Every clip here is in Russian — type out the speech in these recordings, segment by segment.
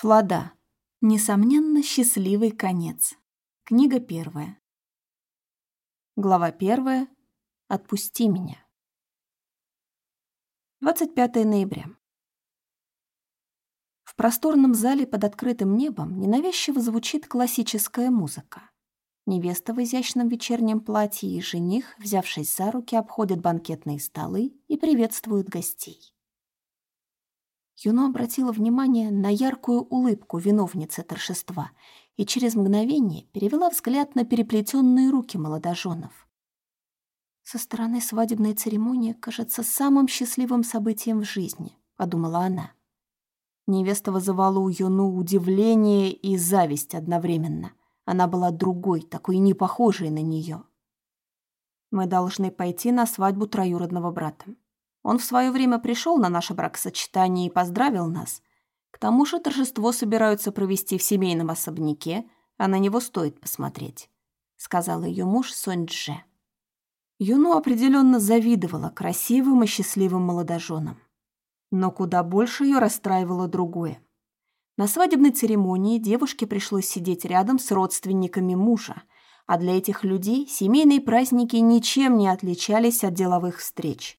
Флода. Несомненно, счастливый конец. Книга первая. Глава первая. Отпусти меня. 25 ноября. В просторном зале под открытым небом ненавязчиво звучит классическая музыка. Невеста в изящном вечернем платье и жених, взявшись за руки, обходят банкетные столы и приветствуют гостей. Юно обратила внимание на яркую улыбку виновницы торжества и через мгновение перевела взгляд на переплетенные руки молодоженов. «Со стороны свадебная церемония кажется самым счастливым событием в жизни», — подумала она. Невеста вызывала у Юну удивление и зависть одновременно. Она была другой, такой не похожей на нее. «Мы должны пойти на свадьбу троюродного брата», он в свое время пришел на наше бракосочетание и поздравил нас. К тому же торжество собираются провести в семейном особняке, а на него стоит посмотреть», — сказал ее муж Сонь Дже. Юну определенно завидовала красивым и счастливым молодоженам. Но куда больше ее расстраивало другое. На свадебной церемонии девушке пришлось сидеть рядом с родственниками мужа, а для этих людей семейные праздники ничем не отличались от деловых встреч.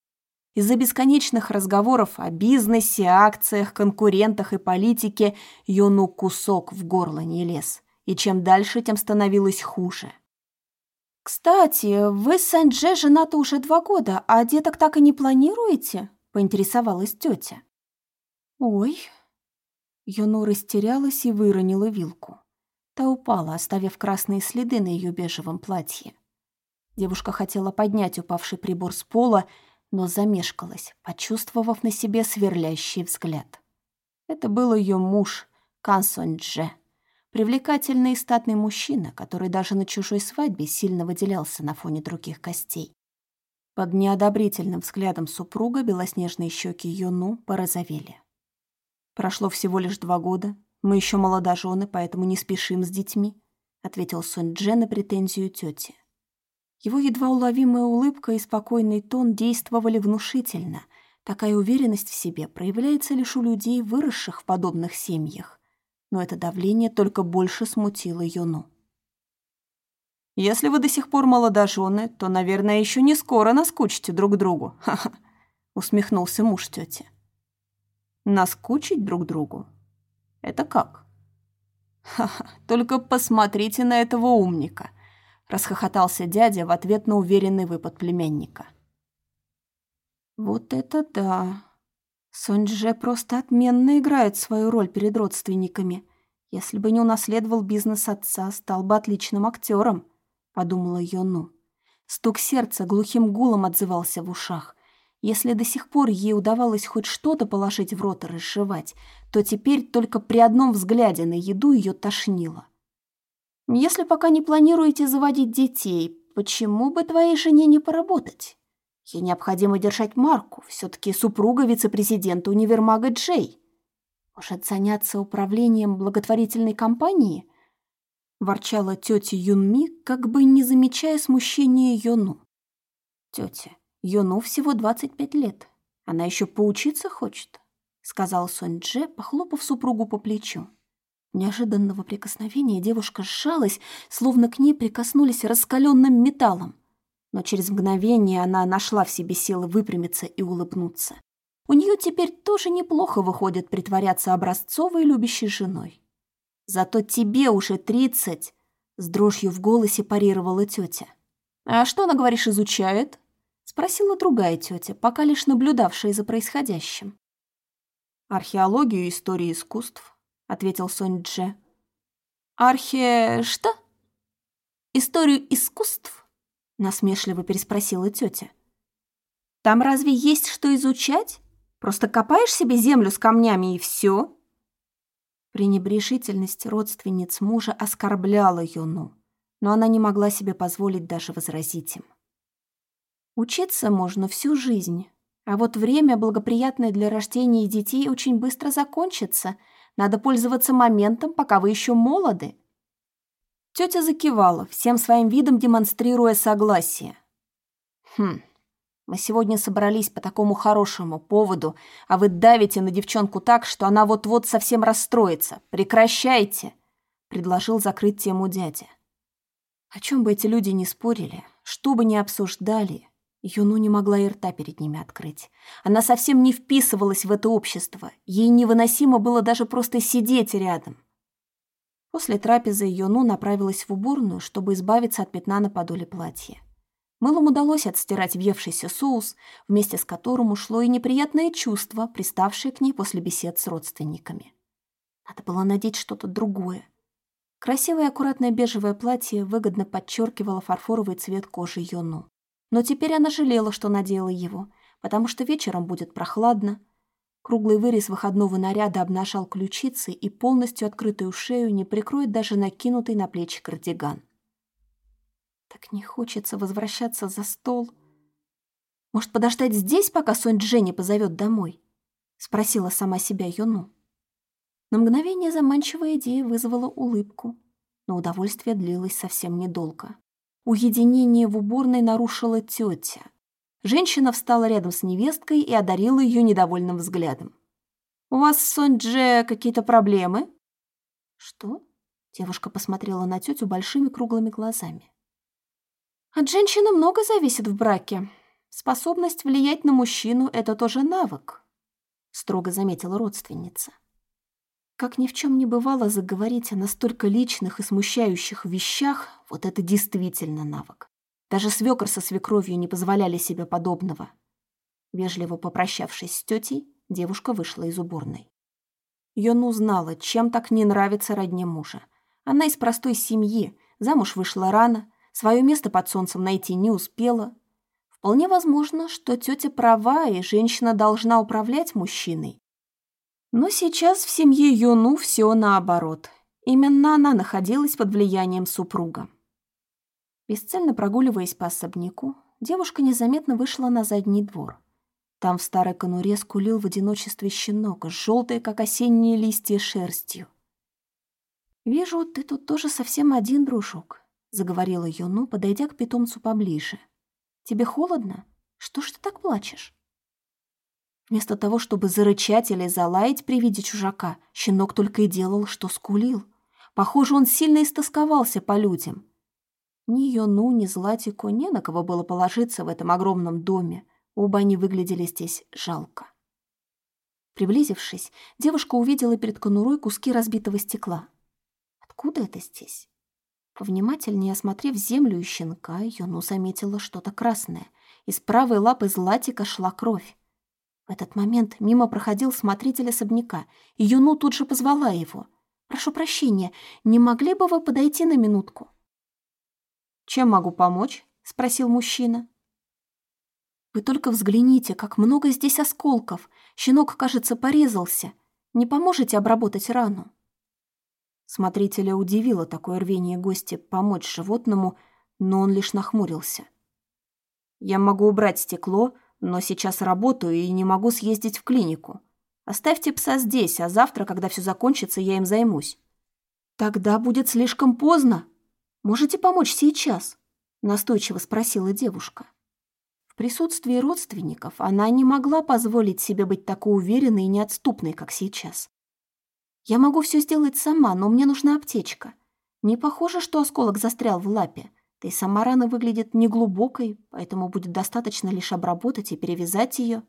Из-за бесконечных разговоров о бизнесе, акциях, конкурентах и политике Йону кусок в горло не лез. И чем дальше, тем становилось хуже. «Кстати, вы с Сандже женаты уже два года, а деток так и не планируете?» — поинтересовалась тетя. «Ой». Йону растерялась и выронила вилку. Та упала, оставив красные следы на ее бежевом платье. Девушка хотела поднять упавший прибор с пола, но замешкалась, почувствовав на себе сверлящий взгляд. Это был ее муж, Кан Сон Дже, привлекательный и статный мужчина, который даже на чужой свадьбе сильно выделялся на фоне других гостей. Под неодобрительным взглядом супруга белоснежные щеки Юну порозовели. «Прошло всего лишь два года. Мы еще молодожены, поэтому не спешим с детьми», ответил Сон Дже на претензию тети. Его едва уловимая улыбка и спокойный тон действовали внушительно. Такая уверенность в себе проявляется лишь у людей, выросших в подобных семьях. Но это давление только больше смутило Юну. «Если вы до сих пор молодожены, то, наверное, еще не скоро наскучите друг другу. Ха-ха», — усмехнулся муж тети. «Наскучить друг другу? Это как?» «Ха-ха, только посмотрите на этого умника расхохотался дядя в ответ на уверенный выпад племянника. Вот это да. Сонджи просто отменно играет свою роль перед родственниками. Если бы не унаследовал бизнес отца, стал бы отличным актером, подумала Йону. Стук сердца глухим гулом отзывался в ушах. Если до сих пор ей удавалось хоть что-то положить в рот и разжевать, то теперь только при одном взгляде на еду ее тошнило. Если пока не планируете заводить детей, почему бы твоей жене не поработать? Ей необходимо держать марку, все-таки супруга вице-президента универмага Джей. Может, заняться управлением благотворительной компании? Ворчала тетя Юнми, как бы не замечая смущения Йону. Тетя, Йону всего 25 лет. Она еще поучиться хочет, сказал Сонь Дже, похлопав супругу по плечу. Неожиданного прикосновения девушка сжалась, словно к ней прикоснулись раскаленным металлом. Но через мгновение она нашла в себе силы выпрямиться и улыбнуться. У нее теперь тоже неплохо выходит притворяться образцовой любящей женой. Зато тебе уже тридцать, с дрожью в голосе парировала тетя. А что она, говоришь, изучает? Спросила другая тетя, пока лишь наблюдавшая за происходящим. Археологию и историю искусств, ответил Сонь Дже. Архе... что? Историю искусств? Насмешливо переспросила тетя. Там разве есть что изучать? Просто копаешь себе землю с камнями и все? Пренебрежительность родственниц мужа оскорбляла Юну, но она не могла себе позволить даже возразить им. Учиться можно всю жизнь, а вот время, благоприятное для рождения детей, очень быстро закончится — надо пользоваться моментом, пока вы еще молоды». Тетя закивала, всем своим видом демонстрируя согласие. «Хм, Мы сегодня собрались по такому хорошему поводу, а вы давите на девчонку так, что она вот-вот совсем расстроится. Прекращайте!» — предложил закрыть тему дядя. О чем бы эти люди ни спорили, что бы ни обсуждали, Юну не могла и рта перед ними открыть. Она совсем не вписывалась в это общество. Ей невыносимо было даже просто сидеть рядом. После трапезы Юну направилась в уборную, чтобы избавиться от пятна на подоле платья. Мылом удалось отстирать въевшийся соус, вместе с которым ушло и неприятное чувство, приставшее к ней после бесед с родственниками. Надо было надеть что-то другое. Красивое аккуратное бежевое платье выгодно подчеркивало фарфоровый цвет кожи Йону. Но теперь она жалела, что надела его, потому что вечером будет прохладно. Круглый вырез выходного наряда обнажал ключицы и полностью открытую шею не прикроет даже накинутый на плечи кардиган. Так не хочется возвращаться за стол. Может, подождать здесь, пока Сонь Дженни позовет домой? Спросила сама себя Йону. На мгновение заманчивая идея вызвала улыбку, но удовольствие длилось совсем недолго. Уединение в уборной нарушила тетя. Женщина встала рядом с невесткой и одарила ее недовольным взглядом. «У вас с Сонь-Дже какие-то проблемы?» «Что?» Девушка посмотрела на тетю большими круглыми глазами. «От женщины много зависит в браке. Способность влиять на мужчину — это тоже навык», — строго заметила родственница. Как ни в чем не бывало заговорить о настолько личных и смущающих вещах, вот это действительно навык. Даже свекр со свекровью не позволяли себе подобного. Вежливо попрощавшись с тетей, девушка вышла из уборной. Йону знала, чем так не нравится родне мужа. Она из простой семьи, замуж вышла рано, свое место под солнцем найти не успела. Вполне возможно, что тетя права, и женщина должна управлять мужчиной, но сейчас в семье Юну все наоборот. Именно она находилась под влиянием супруга. Бесцельно прогуливаясь по особняку, девушка незаметно вышла на задний двор. Там в старой конуре скулил в одиночестве щенок, желтый, как осенние листья, шерстью. «Вижу, ты тут тоже совсем один, дружок», — заговорила Юну, подойдя к питомцу поближе. «Тебе холодно? Что ж ты так плачешь?» Вместо того, чтобы зарычать или залаять при виде чужака, щенок только и делал, что скулил. Похоже, он сильно истосковался по людям. Ни Йону, ни Златику не на кого было положиться в этом огромном доме. Оба они выглядели здесь жалко. Приблизившись, девушка увидела перед конурой куски разбитого стекла. Откуда это здесь? Повнимательнее осмотрев землю и щенка, Йону заметила что-то красное. Из правой лапы Златика шла кровь. В этот момент мимо проходил смотритель особняка, и Юну тут же позвала его. «Прошу прощения, не могли бы вы подойти на минутку?» «Чем могу помочь?» — спросил мужчина. «Вы только взгляните, как много здесь осколков. Щенок, кажется, порезался. Не поможете обработать рану?» Смотрителя удивило такое рвение гостя помочь животному, но он лишь нахмурился. «Я могу убрать стекло, но сейчас работаю и не могу съездить в клинику. Оставьте пса здесь, а завтра, когда все закончится, я им займусь». «Тогда будет слишком поздно. Можете помочь сейчас?» — настойчиво спросила девушка. В присутствии родственников она не могла позволить себе быть такой уверенной и неотступной, как сейчас. «Я могу все сделать сама, но мне нужна аптечка. Не похоже, что осколок застрял в лапе. Да и сама рана выглядит неглубокой, поэтому будет достаточно лишь обработать и перевязать ее.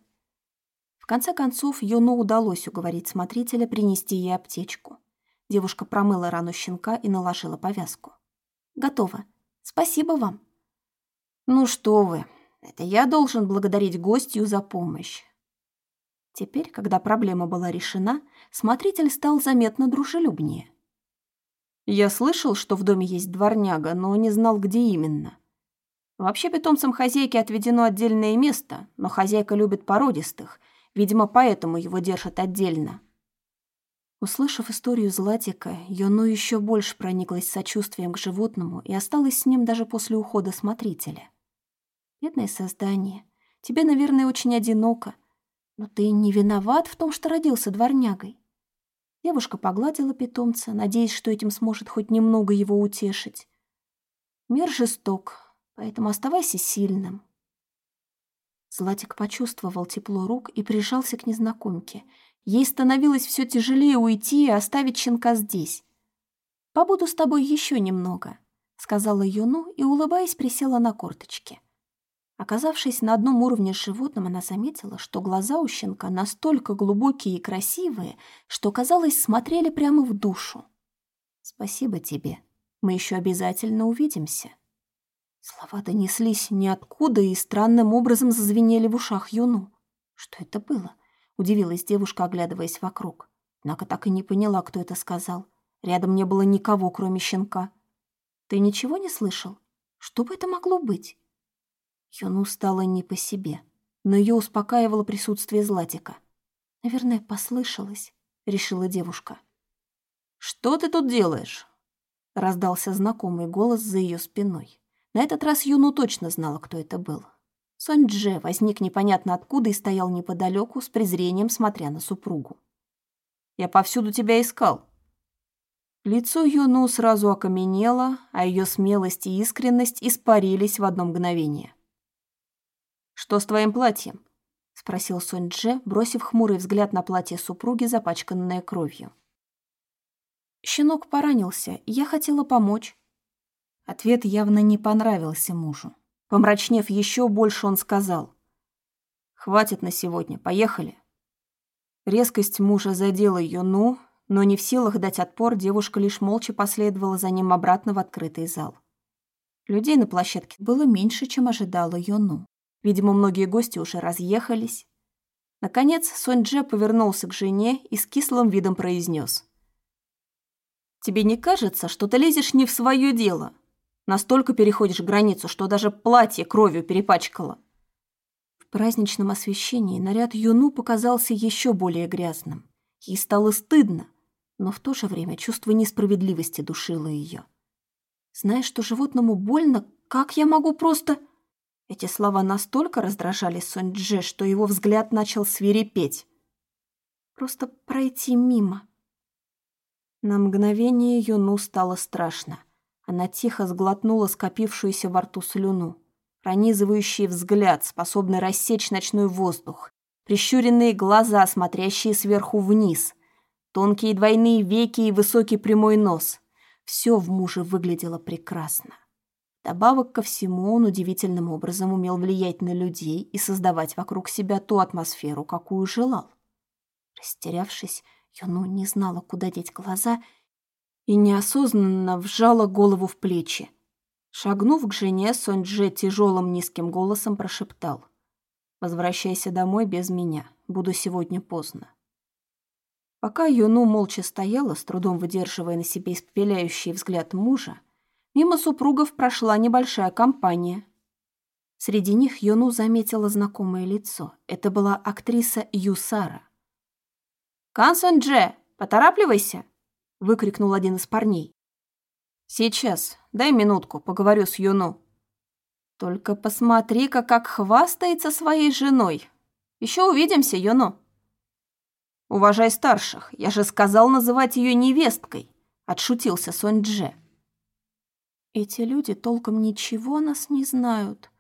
В конце концов, Юну удалось уговорить смотрителя принести ей аптечку. Девушка промыла рану щенка и наложила повязку. «Готово. Спасибо вам». «Ну что вы, это я должен благодарить гостью за помощь». Теперь, когда проблема была решена, смотритель стал заметно дружелюбнее. Я слышал, что в доме есть дворняга, но не знал, где именно. Вообще питомцам хозяйки отведено отдельное место, но хозяйка любит породистых, видимо, поэтому его держат отдельно. Услышав историю Златика, Йону еще больше прониклась сочувствием к животному и осталась с ним даже после ухода смотрителя. Бедное создание, тебе, наверное, очень одиноко, но ты не виноват в том, что родился дворнягой. Девушка погладила питомца, надеясь, что этим сможет хоть немного его утешить. Мир жесток, поэтому оставайся сильным. Златик почувствовал тепло рук и прижался к незнакомке. Ей становилось все тяжелее уйти и оставить щенка здесь. «Побуду с тобой еще немного», — сказала Юну и, улыбаясь, присела на корточки. Оказавшись на одном уровне с животным, она заметила, что глаза у щенка настолько глубокие и красивые, что, казалось, смотрели прямо в душу. «Спасибо тебе. Мы еще обязательно увидимся». Слова донеслись ниоткуда и странным образом зазвенели в ушах Юну. «Что это было?» — удивилась девушка, оглядываясь вокруг. Однако так и не поняла, кто это сказал. Рядом не было никого, кроме щенка. «Ты ничего не слышал? Что бы это могло быть?» Юну стало не по себе, но ее успокаивало присутствие Златика. «Наверное, послышалось», — решила девушка. «Что ты тут делаешь?» — раздался знакомый голос за ее спиной. На этот раз Юну точно знала, кто это был. Сонь Дже возник непонятно откуда и стоял неподалеку, с презрением смотря на супругу. «Я повсюду тебя искал». Лицо Юну сразу окаменело, а ее смелость и искренность испарились в одно мгновение. «Что с твоим платьем?» — спросил Сонь Дже, бросив хмурый взгляд на платье супруги, запачканное кровью. «Щенок поранился, я хотела помочь», Ответ явно не понравился мужу. Помрачнев еще больше, он сказал. «Хватит на сегодня, поехали». Резкость мужа задела ее «ну», но не в силах дать отпор, девушка лишь молча последовала за ним обратно в открытый зал. Людей на площадке было меньше, чем ожидала Йону. Видимо, многие гости уже разъехались. Наконец, Сонь Дже повернулся к жене и с кислым видом произнес: «Тебе не кажется, что ты лезешь не в свое дело? Настолько переходишь границу, что даже платье кровью перепачкало. В праздничном освещении наряд Юну показался еще более грязным. Ей стало стыдно, но в то же время чувство несправедливости душило ее. Зная, что животному больно, как я могу просто... Эти слова настолько раздражали Сонь Дже, что его взгляд начал свирепеть. Просто пройти мимо. На мгновение Юну стало страшно. Она тихо сглотнула скопившуюся во рту слюну. Пронизывающий взгляд, способный рассечь ночной воздух. Прищуренные глаза, смотрящие сверху вниз. Тонкие двойные веки и высокий прямой нос. Все в муже выглядело прекрасно. Добавок ко всему он удивительным образом умел влиять на людей и создавать вокруг себя ту атмосферу, какую желал. Растерявшись, Юну не знала, куда деть глаза и неосознанно вжала голову в плечи. Шагнув к жене, Сонь-Дже тяжелым низким голосом прошептал. «Возвращайся домой без меня. Буду сегодня поздно». Пока Юну молча стояла, с трудом выдерживая на себе испепеляющий взгляд мужа, мимо супругов прошла небольшая компания. Среди них Юну заметила знакомое лицо. Это была актриса Юсара. «Кан Сон-Дже, поторапливайся!» выкрикнул один из парней. «Сейчас, дай минутку, поговорю с Юну». «Только посмотри-ка, как хвастается своей женой. Еще увидимся, Юну». «Уважай старших, я же сказал называть ее невесткой», — отшутился Сонь Дже. «Эти люди толком ничего о нас не знают»,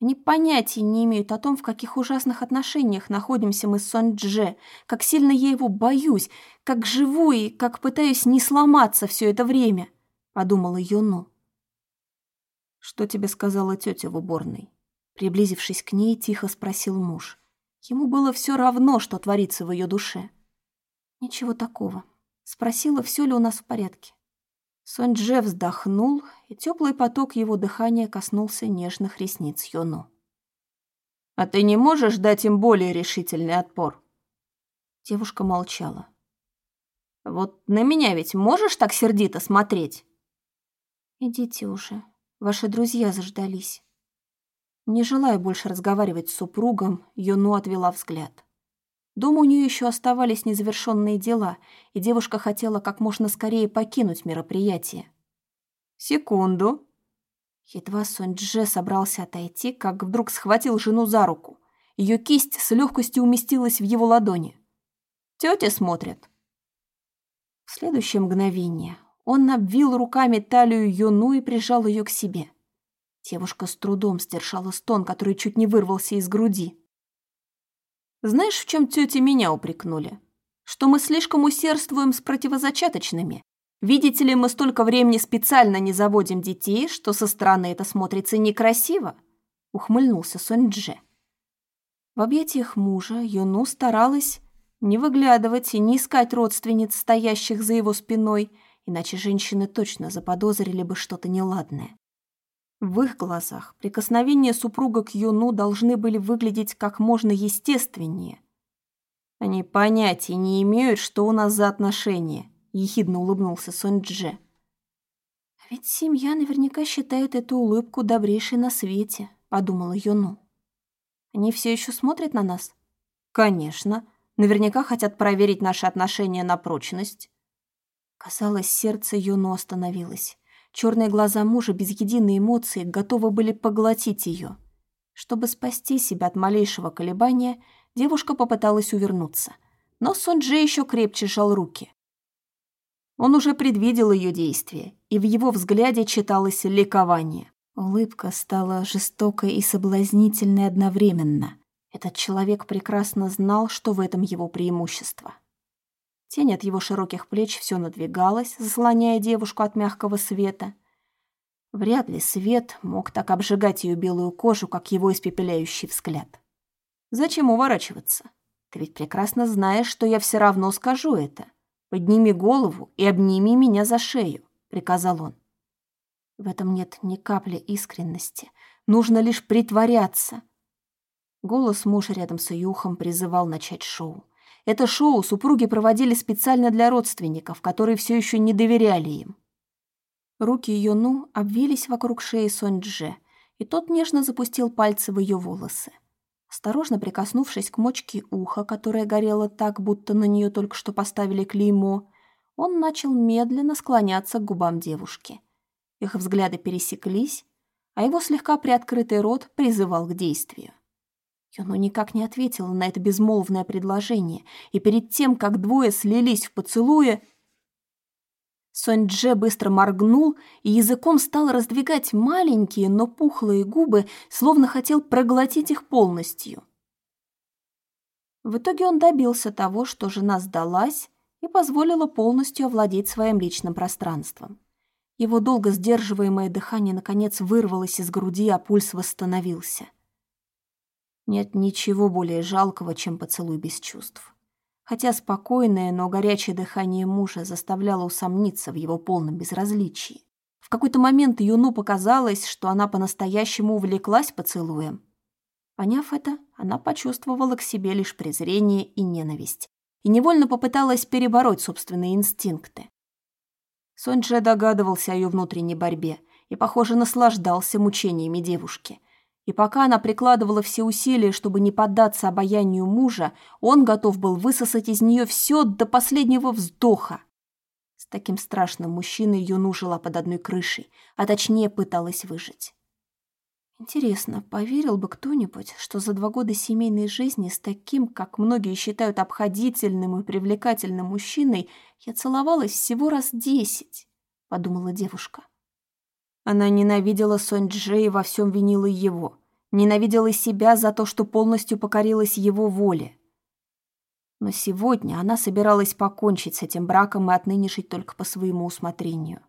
они понятия не имеют о том, в каких ужасных отношениях находимся мы с Сон Дже, как сильно я его боюсь, как живу и как пытаюсь не сломаться все это время», — подумала Юну. «Что тебе сказала тетя в уборной?» Приблизившись к ней, тихо спросил муж. Ему было все равно, что творится в ее душе. «Ничего такого. Спросила, все ли у нас в порядке. Сонь-Дже вздохнул, и теплый поток его дыхания коснулся нежных ресниц Йону. «А ты не можешь дать им более решительный отпор?» Девушка молчала. «Вот на меня ведь можешь так сердито смотреть?» «Идите уже, ваши друзья заждались». Не желая больше разговаривать с супругом, Йону отвела взгляд. Дома у нее еще оставались незавершенные дела, и девушка хотела как можно скорее покинуть мероприятие. «Секунду». Едва Сонь-Дже собрался отойти, как вдруг схватил жену за руку. Ее кисть с легкостью уместилась в его ладони. «Тетя смотрит». В следующее мгновение он обвил руками талию Юну и прижал ее к себе. Девушка с трудом сдержала стон, который чуть не вырвался из груди. Знаешь, в чем тети меня упрекнули? Что мы слишком усердствуем с противозачаточными. Видите ли, мы столько времени специально не заводим детей, что со стороны это смотрится некрасиво, ухмыльнулся Сонь-Дже. В объятиях мужа Юну старалась не выглядывать и не искать родственниц, стоящих за его спиной, иначе женщины точно заподозрили бы что-то неладное. В их глазах прикосновения супруга к Юну должны были выглядеть как можно естественнее. Они понятия не имеют, что у нас за отношения, ехидно улыбнулся Сон Дже. «А ведь семья наверняка считает эту улыбку добрейшей на свете, подумала Юну. Они все еще смотрят на нас? Конечно. Наверняка хотят проверить наши отношения на прочность. Казалось, сердце Юну остановилось. Черные глаза мужа без единой эмоции готовы были поглотить ее. Чтобы спасти себя от малейшего колебания, девушка попыталась увернуться. Но Сунджи еще крепче сжал руки. Он уже предвидел ее действия, и в его взгляде читалось ликование. Улыбка стала жестокой и соблазнительной одновременно. Этот человек прекрасно знал, что в этом его преимущество. Тень от его широких плеч все надвигалась, заслоняя девушку от мягкого света. Вряд ли свет мог так обжигать ее белую кожу, как его испепеляющий взгляд. «Зачем уворачиваться? Ты ведь прекрасно знаешь, что я все равно скажу это. Подними голову и обними меня за шею», — приказал он. В этом нет ни капли искренности. Нужно лишь притворяться. Голос мужа рядом с ее ухом призывал начать шоу. Это шоу супруги проводили специально для родственников, которые все еще не доверяли им. Руки Юну обвились вокруг шеи Сонь-Дже, и тот нежно запустил пальцы в ее волосы. Осторожно прикоснувшись к мочке уха, которая горела так, будто на нее только что поставили клеймо, он начал медленно склоняться к губам девушки. Их взгляды пересеклись, а его слегка приоткрытый рот призывал к действию. Юно никак не ответила на это безмолвное предложение, и перед тем, как двое слились в поцелуе, Сонь-Дже быстро моргнул и языком стал раздвигать маленькие, но пухлые губы, словно хотел проглотить их полностью. В итоге он добился того, что жена сдалась и позволила полностью овладеть своим личным пространством. Его долго сдерживаемое дыхание наконец вырвалось из груди, а пульс восстановился — нет ничего более жалкого, чем поцелуй без чувств. Хотя спокойное, но горячее дыхание мужа заставляло усомниться в его полном безразличии. В какой-то момент Юну показалось, что она по-настоящему увлеклась поцелуем. Поняв это, она почувствовала к себе лишь презрение и ненависть и невольно попыталась перебороть собственные инстинкты. Сонджи догадывался о ее внутренней борьбе и, похоже, наслаждался мучениями девушки – и пока она прикладывала все усилия, чтобы не поддаться обаянию мужа, он готов был высосать из нее все до последнего вздоха. С таким страшным мужчиной Юну жила под одной крышей, а точнее пыталась выжить. Интересно, поверил бы кто-нибудь, что за два года семейной жизни с таким, как многие считают обходительным и привлекательным мужчиной, я целовалась всего раз десять, подумала девушка. Она ненавидела Сонь Джей и во всем винила его ненавидела себя за то, что полностью покорилась его воле. Но сегодня она собиралась покончить с этим браком и отныне жить только по своему усмотрению.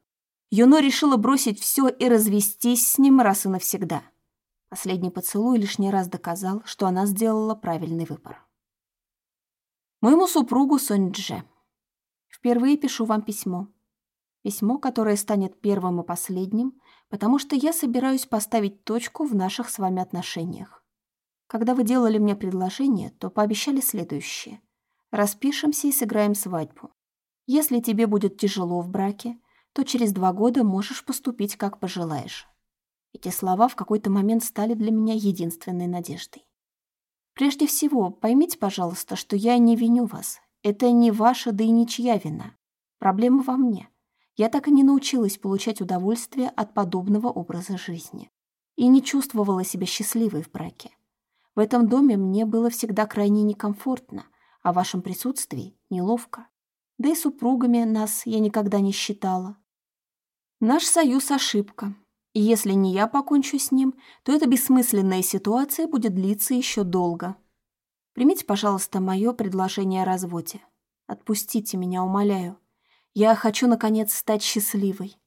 Юно решила бросить все и развестись с ним раз и навсегда. Последний поцелуй лишний раз доказал, что она сделала правильный выбор. Моему супругу Сонь Дже. Впервые пишу вам письмо. Письмо, которое станет первым и последним, потому что я собираюсь поставить точку в наших с вами отношениях. Когда вы делали мне предложение, то пообещали следующее. Распишемся и сыграем свадьбу. Если тебе будет тяжело в браке, то через два года можешь поступить, как пожелаешь. Эти слова в какой-то момент стали для меня единственной надеждой. Прежде всего, поймите, пожалуйста, что я не виню вас. Это не ваша, да и ничья вина. Проблема во мне. Я так и не научилась получать удовольствие от подобного образа жизни. И не чувствовала себя счастливой в браке. В этом доме мне было всегда крайне некомфортно, а в вашем присутствии неловко. Да и супругами нас я никогда не считала. Наш союз — ошибка. И если не я покончу с ним, то эта бессмысленная ситуация будет длиться еще долго. Примите, пожалуйста, мое предложение о разводе. Отпустите меня, умоляю. Я хочу, наконец, стать счастливой.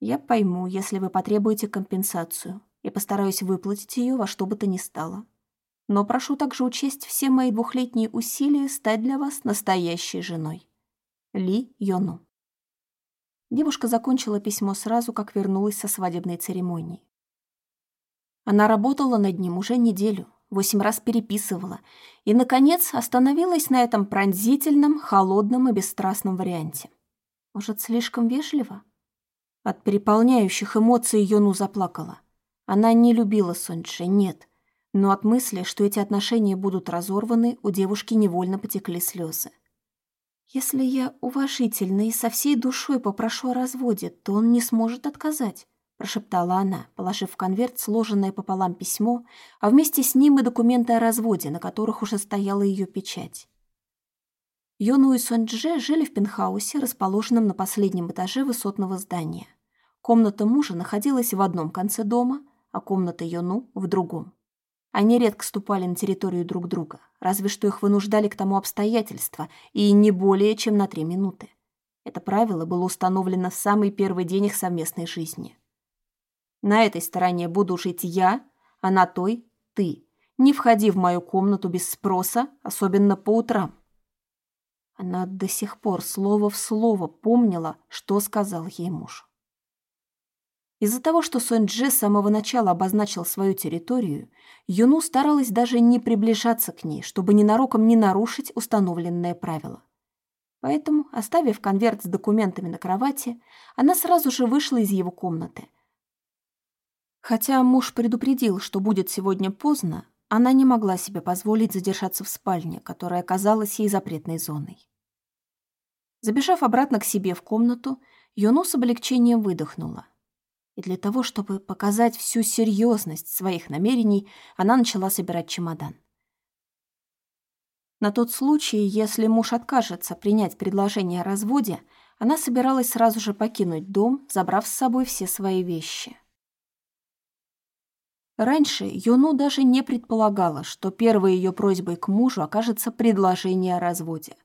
Я пойму, если вы потребуете компенсацию, и постараюсь выплатить ее во что бы то ни стало. Но прошу также учесть все мои двухлетние усилия стать для вас настоящей женой. Ли Йону. Девушка закончила письмо сразу, как вернулась со свадебной церемонии. Она работала над ним уже неделю, восемь раз переписывала и, наконец, остановилась на этом пронзительном, холодном и бесстрастном варианте. Может, слишком вежливо? От переполняющих эмоций Йону заплакала. Она не любила Сонджи, нет. Но от мысли, что эти отношения будут разорваны, у девушки невольно потекли слезы. «Если я уважительно и со всей душой попрошу о разводе, то он не сможет отказать», прошептала она, положив в конверт сложенное пополам письмо, а вместе с ним и документы о разводе, на которых уже стояла ее печать. Йону и Сонджи жили в пентхаусе, расположенном на последнем этаже высотного здания. Комната мужа находилась в одном конце дома, а комната Йону — в другом. Они редко ступали на территорию друг друга, разве что их вынуждали к тому обстоятельства, и не более чем на три минуты. Это правило было установлено в самый первый день их совместной жизни. На этой стороне буду жить я, а на той — ты. Не входи в мою комнату без спроса, особенно по утрам. Она до сих пор слово в слово помнила, что сказал ей муж. Из-за того, что Сонь-Дже с самого начала обозначил свою территорию, Юну старалась даже не приближаться к ней, чтобы ненароком не нарушить установленное правило. Поэтому, оставив конверт с документами на кровати, она сразу же вышла из его комнаты. Хотя муж предупредил, что будет сегодня поздно, она не могла себе позволить задержаться в спальне, которая оказалась ей запретной зоной. Забежав обратно к себе в комнату, Юну с облегчением выдохнула – и для того, чтобы показать всю серьезность своих намерений, она начала собирать чемодан. На тот случай, если муж откажется принять предложение о разводе, она собиралась сразу же покинуть дом, забрав с собой все свои вещи. Раньше Юну даже не предполагала, что первой ее просьбой к мужу окажется предложение о разводе.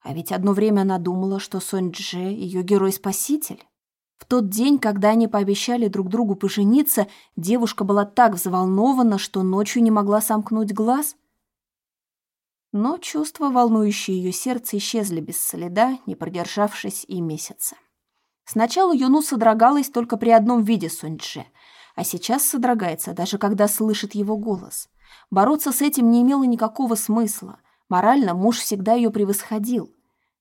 А ведь одно время она думала, что Сонь Дже — ее герой-спаситель. В тот день, когда они пообещали друг другу пожениться, девушка была так взволнована, что ночью не могла сомкнуть глаз. Но чувства, волнующие ее сердце, исчезли без следа, не продержавшись и месяца. Сначала Юну содрогалась только при одном виде Суньчжи, а сейчас содрогается, даже когда слышит его голос. Бороться с этим не имело никакого смысла. Морально муж всегда ее превосходил.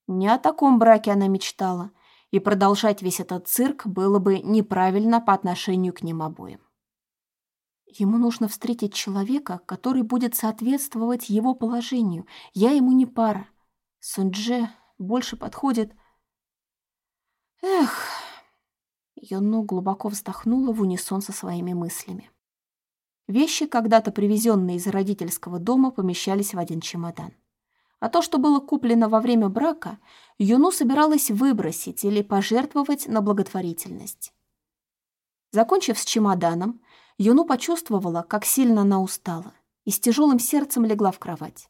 Не о таком браке она мечтала — и продолжать весь этот цирк было бы неправильно по отношению к ним обоим. Ему нужно встретить человека, который будет соответствовать его положению. Я ему не пара. Сунже больше подходит... Эх... Йону глубоко вздохнула в унисон со своими мыслями. Вещи, когда-то привезенные из родительского дома, помещались в один чемодан а то, что было куплено во время брака, Юну собиралась выбросить или пожертвовать на благотворительность. Закончив с чемоданом, Юну почувствовала, как сильно она устала, и с тяжелым сердцем легла в кровать.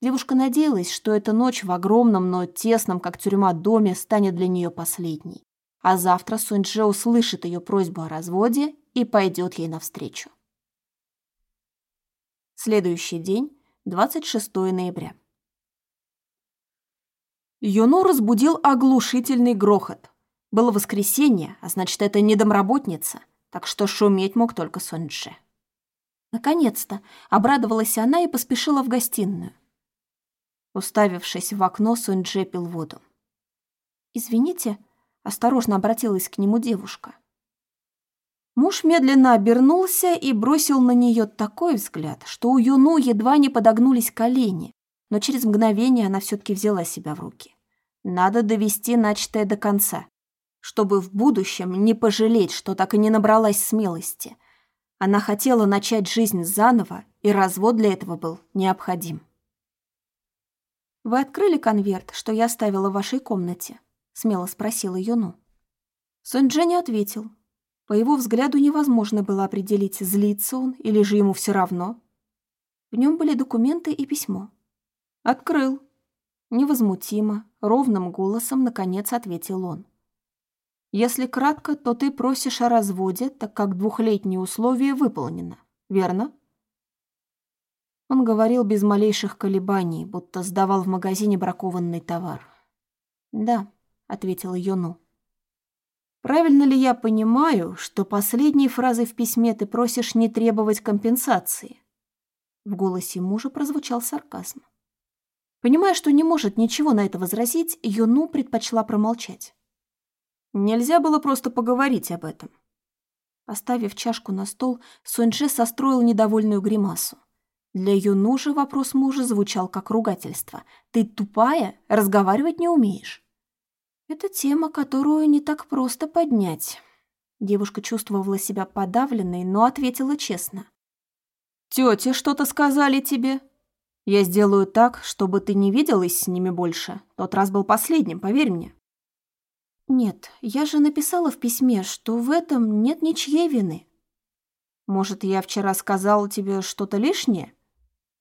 Девушка надеялась, что эта ночь в огромном, но тесном, как тюрьма, доме станет для нее последней. А завтра Суньчже услышит ее просьбу о разводе и пойдет ей навстречу. Следующий день, 26 ноября. Юну разбудил оглушительный грохот. Было воскресенье, а значит, это не домработница, так что шуметь мог только Сонджи. Наконец-то обрадовалась она и поспешила в гостиную. Уставившись в окно, Сонджи пил воду. «Извините», — осторожно обратилась к нему девушка. Муж медленно обернулся и бросил на нее такой взгляд, что у Юну едва не подогнулись колени, но через мгновение она все-таки взяла себя в руки. Надо довести начатое до конца, чтобы в будущем не пожалеть, что так и не набралась смелости. Она хотела начать жизнь заново, и развод для этого был необходим. «Вы открыли конверт, что я оставила в вашей комнате?» — смело спросила Юну. Сунь-Дже не ответил. По его взгляду невозможно было определить, злится он или же ему все равно. В нем были документы и письмо. Открыл. Невозмутимо, ровным голосом, наконец, ответил он. Если кратко, то ты просишь о разводе, так как двухлетнее условие выполнено, верно? Он говорил без малейших колебаний, будто сдавал в магазине бракованный товар. «Да», — ответила Йону. «Правильно ли я понимаю, что последней фразой в письме ты просишь не требовать компенсации?» В голосе мужа прозвучал сарказм. Понимая, что не может ничего на это возразить, Йону предпочла промолчать. Нельзя было просто поговорить об этом. Поставив чашку на стол, Суньчжэ состроил недовольную гримасу. Для ее ножа вопрос мужа звучал как ругательство. «Ты тупая? Разговаривать не умеешь?» Это тема, которую не так просто поднять. Девушка чувствовала себя подавленной, но ответила честно. «Тёти что-то сказали тебе?» «Я сделаю так, чтобы ты не виделась с ними больше. Тот раз был последним, поверь мне». «Нет, я же написала в письме, что в этом нет ничьей вины». «Может, я вчера сказала тебе что-то лишнее?»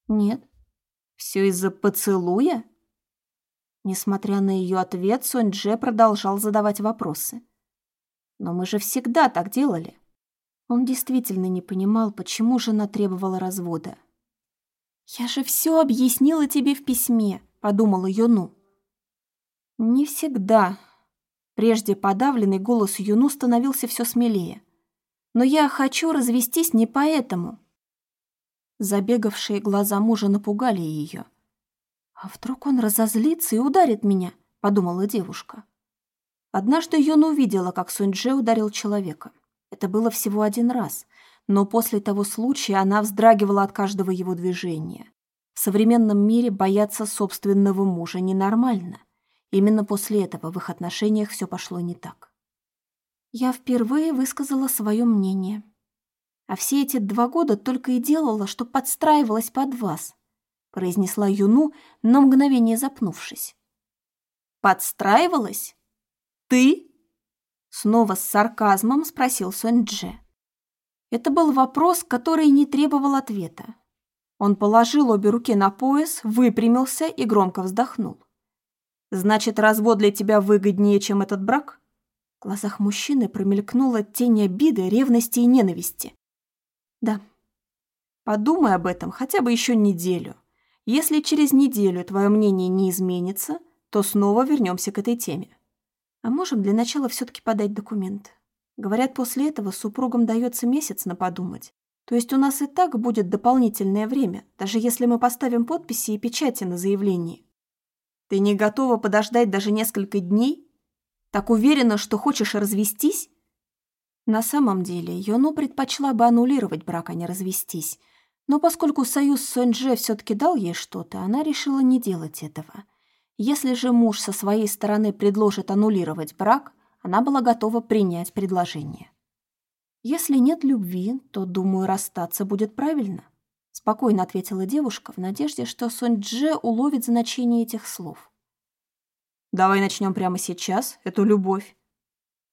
«Нет». «Все из-за поцелуя?» Несмотря на ее ответ, Сонь Дже продолжал задавать вопросы. «Но мы же всегда так делали». Он действительно не понимал, почему жена требовала развода. «Я же все объяснила тебе в письме», — подумала Юну. «Не всегда», Прежде подавленный голос Юну становился все смелее. «Но я хочу развестись не поэтому». Забегавшие глаза мужа напугали ее. «А вдруг он разозлится и ударит меня?» — подумала девушка. Однажды Юн увидела, как Суньдже ударил человека. Это было всего один раз, но после того случая она вздрагивала от каждого его движения. В современном мире бояться собственного мужа ненормально — Именно после этого в их отношениях все пошло не так. Я впервые высказала свое мнение. А все эти два года только и делала, что подстраивалась под вас, произнесла Юну, на мгновение запнувшись. Подстраивалась? Ты? Снова с сарказмом спросил Сунь-Дже. Это был вопрос, который не требовал ответа. Он положил обе руки на пояс, выпрямился и громко вздохнул. Значит, развод для тебя выгоднее, чем этот брак? В глазах мужчины промелькнула тень обиды, ревности и ненависти. Да. Подумай об этом хотя бы еще неделю. Если через неделю твое мнение не изменится, то снова вернемся к этой теме. А можем для начала все-таки подать документ. Говорят, после этого супругам дается месяц на подумать. То есть у нас и так будет дополнительное время, даже если мы поставим подписи и печати на заявлении. Ты не готова подождать даже несколько дней? Так уверена, что хочешь развестись? На самом деле, Йону предпочла бы аннулировать брак, а не развестись. Но поскольку союз с Соньдже все-таки дал ей что-то, она решила не делать этого. Если же муж со своей стороны предложит аннулировать брак, она была готова принять предложение. Если нет любви, то, думаю, расстаться будет правильно. Спокойно ответила девушка в надежде, что Сонь Дже уловит значение этих слов. «Давай начнем прямо сейчас, эту любовь».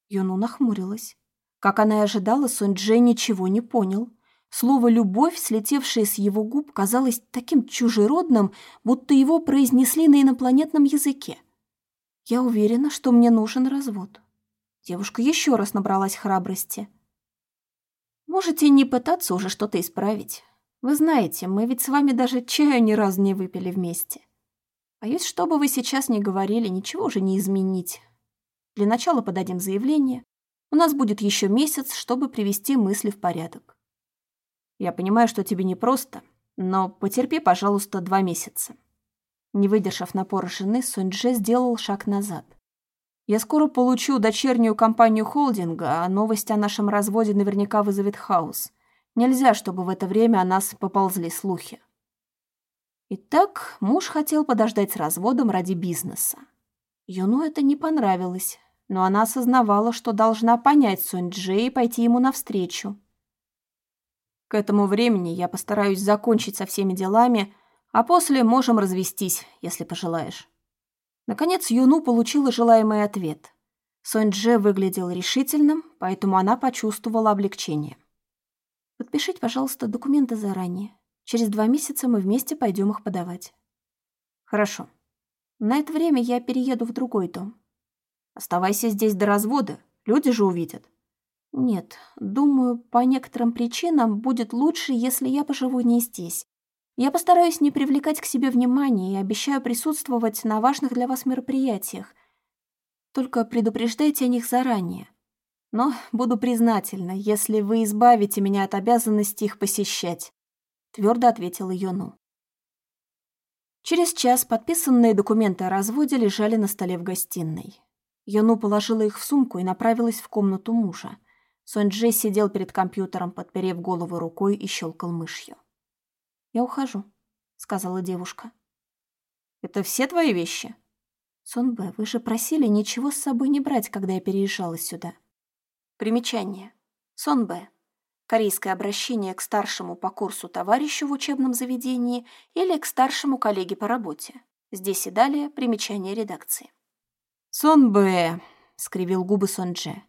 Юну нахмурилась. Как она и ожидала, Сонь Дже ничего не понял. Слово «любовь», слетевшее с его губ, казалось таким чужеродным, будто его произнесли на инопланетном языке. «Я уверена, что мне нужен развод». Девушка еще раз набралась храбрости. «Можете не пытаться уже что-то исправить. Вы знаете, мы ведь с вами даже чаю ни разу не выпили вместе. Ведь что бы вы сейчас ни говорили, ничего уже не изменить. Для начала подадим заявление. У нас будет еще месяц, чтобы привести мысли в порядок. Я понимаю, что тебе непросто, но потерпи, пожалуйста, два месяца. Не выдержав напора жены, Суньдже сделал шаг назад. Я скоро получу дочернюю компанию холдинга, а новость о нашем разводе наверняка вызовет хаос. Нельзя, чтобы в это время о нас поползли слухи. Итак, муж хотел подождать с разводом ради бизнеса. Юну это не понравилось, но она осознавала, что должна понять Сунь Джи и пойти ему навстречу. К этому времени я постараюсь закончить со всеми делами, а после можем развестись, если пожелаешь. Наконец Юну получила желаемый ответ. Сонь Дже выглядел решительным, поэтому она почувствовала облегчение. Подпишите, пожалуйста, документы заранее. Через два месяца мы вместе пойдем их подавать. Хорошо. На это время я перееду в другой дом. Оставайся здесь до развода. Люди же увидят. Нет, думаю, по некоторым причинам будет лучше, если я поживу не здесь. Я постараюсь не привлекать к себе внимания и обещаю присутствовать на важных для вас мероприятиях. Только предупреждайте о них заранее. Но буду признательна, если вы избавите меня от обязанности их посещать», — твердо ответила Йону. Через час подписанные документы о разводе лежали на столе в гостиной. Йону положила их в сумку и направилась в комнату мужа. Сонджи сидел перед компьютером, подперев голову рукой и щелкал мышью. «Я ухожу», — сказала девушка. «Это все твои вещи?» «Сонбэ, вы же просили ничего с собой не брать, когда я переезжала сюда». Примечание. Сонбэ. Корейское обращение к старшему по курсу товарищу в учебном заведении или к старшему коллеге по работе. Здесь и далее примечание редакции. «Сонбэ», — скривил губы Сондже.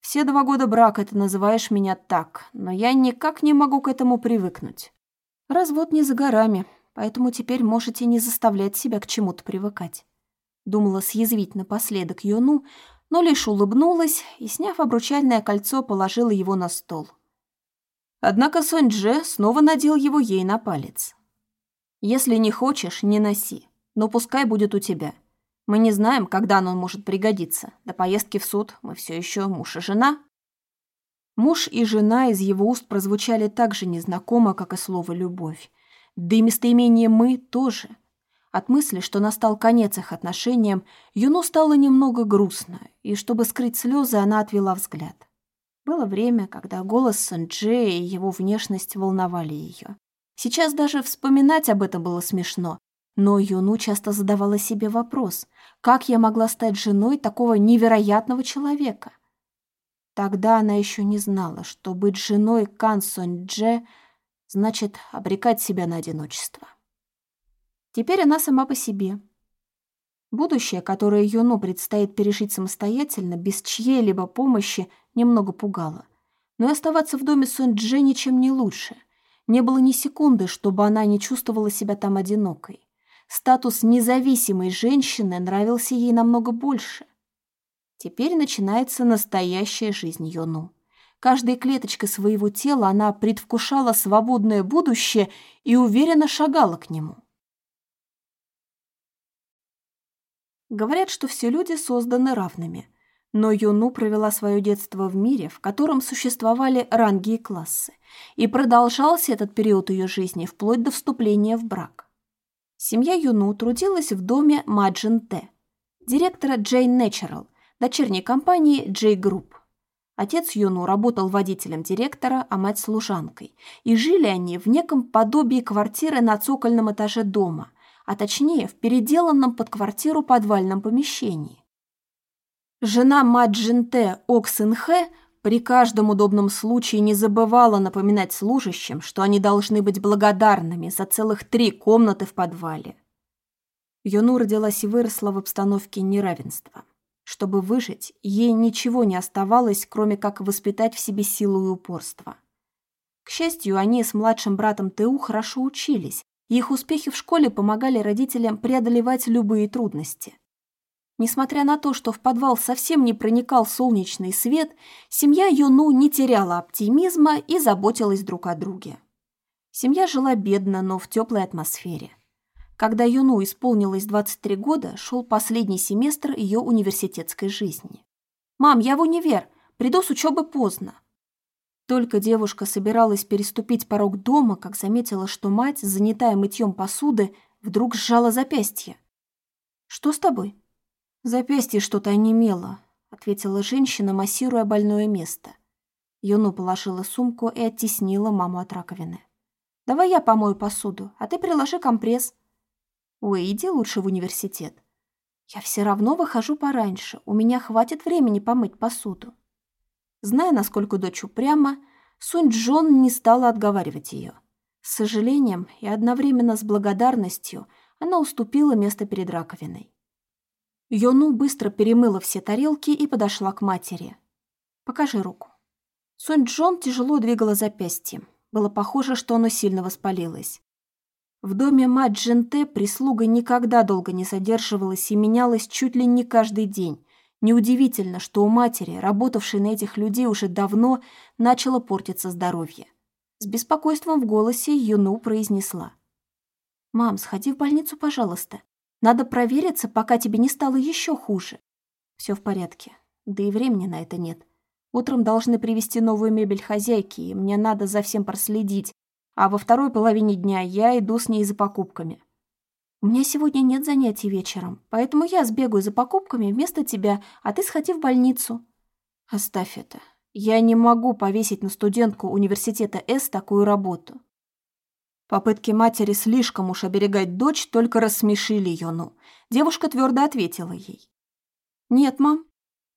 «Все два года брака ты называешь меня так, но я никак не могу к этому привыкнуть. Развод не за горами, поэтому теперь можете не заставлять себя к чему-то привыкать. Думала съязвить напоследок Йону, но лишь улыбнулась и, сняв обручальное кольцо, положила его на стол. Однако Сонь-Дже снова надел его ей на палец. «Если не хочешь, не носи, но пускай будет у тебя. Мы не знаем, когда оно может пригодиться. До поездки в суд мы все еще муж и жена». Муж и жена из его уст прозвучали так же незнакомо, как и слово «любовь». Да и местоимение «мы» тоже. От мысли, что настал конец их отношениям, Юну стало немного грустно, и чтобы скрыть слезы, она отвела взгляд. Было время, когда голос Санджи и его внешность волновали ее. Сейчас даже вспоминать об этом было смешно, но Юну часто задавала себе вопрос, как я могла стать женой такого невероятного человека? Тогда она еще не знала, что быть женой Кан Сон Дже значит обрекать себя на одиночество. Теперь она сама по себе. Будущее, которое Юну предстоит пережить самостоятельно, без чьей-либо помощи, немного пугало. Но и оставаться в доме Сон Дже ничем не лучше. Не было ни секунды, чтобы она не чувствовала себя там одинокой. Статус независимой женщины нравился ей намного больше. Теперь начинается настоящая жизнь Йону. Каждой клеточкой своего тела она предвкушала свободное будущее и уверенно шагала к нему. Говорят, что все люди созданы равными, но Юну провела свое детство в мире, в котором существовали ранги и классы, и продолжался этот период ее жизни вплоть до вступления в брак. Семья Юну трудилась в доме Маджин Т, директора Джейн Natural, дочерней компании J Group. Отец Юну работал водителем директора, а мать служанкой, и жили они в неком подобии квартиры на цокольном этаже дома, а точнее в переделанном под квартиру подвальном помещении. Жена мать Джинте Оксинхэ при каждом удобном случае не забывала напоминать служащим, что они должны быть благодарными за целых три комнаты в подвале. Юну родилась и выросла в обстановке неравенства. Чтобы выжить, ей ничего не оставалось, кроме как воспитать в себе силу и упорство. К счастью, они с младшим братом Теу хорошо учились, и их успехи в школе помогали родителям преодолевать любые трудности. Несмотря на то, что в подвал совсем не проникал солнечный свет, семья Юну не теряла оптимизма и заботилась друг о друге. Семья жила бедно, но в теплой атмосфере. Когда Юну исполнилось 23 года, шел последний семестр ее университетской жизни. «Мам, я в универ. Приду с учебы поздно». Только девушка собиралась переступить порог дома, как заметила, что мать, занятая мытьем посуды, вдруг сжала запястье. «Что с тобой?» «Запястье что-то онемело», — ответила женщина, массируя больное место. Юну положила сумку и оттеснила маму от раковины. «Давай я помою посуду, а ты приложи компресс». Ой, иди лучше в университет. Я все равно выхожу пораньше, у меня хватит времени помыть посуду. Зная, насколько дочь упряма, Сунь Джон не стала отговаривать ее. С сожалением и одновременно с благодарностью она уступила место перед раковиной. Йону быстро перемыла все тарелки и подошла к матери. «Покажи руку». Сунь Джон тяжело двигала запястьем. Было похоже, что оно сильно воспалилось. В доме мать Дженте прислуга никогда долго не задерживалась и менялась чуть ли не каждый день. Неудивительно, что у матери, работавшей на этих людей уже давно, начало портиться здоровье. С беспокойством в голосе Юну произнесла. «Мам, сходи в больницу, пожалуйста. Надо провериться, пока тебе не стало еще хуже». Все в порядке. Да и времени на это нет. Утром должны привезти новую мебель хозяйки, и мне надо за всем проследить. А во второй половине дня я иду с ней за покупками. У меня сегодня нет занятий вечером, поэтому я сбегаю за покупками вместо тебя, а ты сходи в больницу. Оставь это. Я не могу повесить на студентку университета С такую работу. Попытки матери слишком уж оберегать дочь только рассмешили Йону. Девушка твердо ответила ей. «Нет, мам,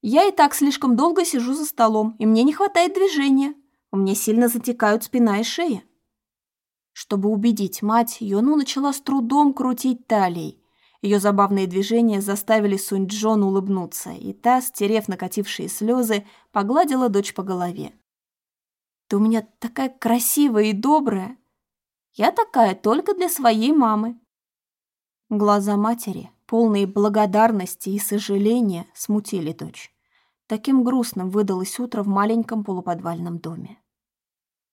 я и так слишком долго сижу за столом, и мне не хватает движения. У меня сильно затекают спина и шея». Чтобы убедить мать, Йону начала с трудом крутить талией. Ее забавные движения заставили Сунь Джон улыбнуться, и та, стерев накатившие слезы, погладила дочь по голове. «Ты у меня такая красивая и добрая. Я такая только для своей мамы». Глаза матери, полные благодарности и сожаления, смутили дочь. Таким грустным выдалось утро в маленьком полуподвальном доме.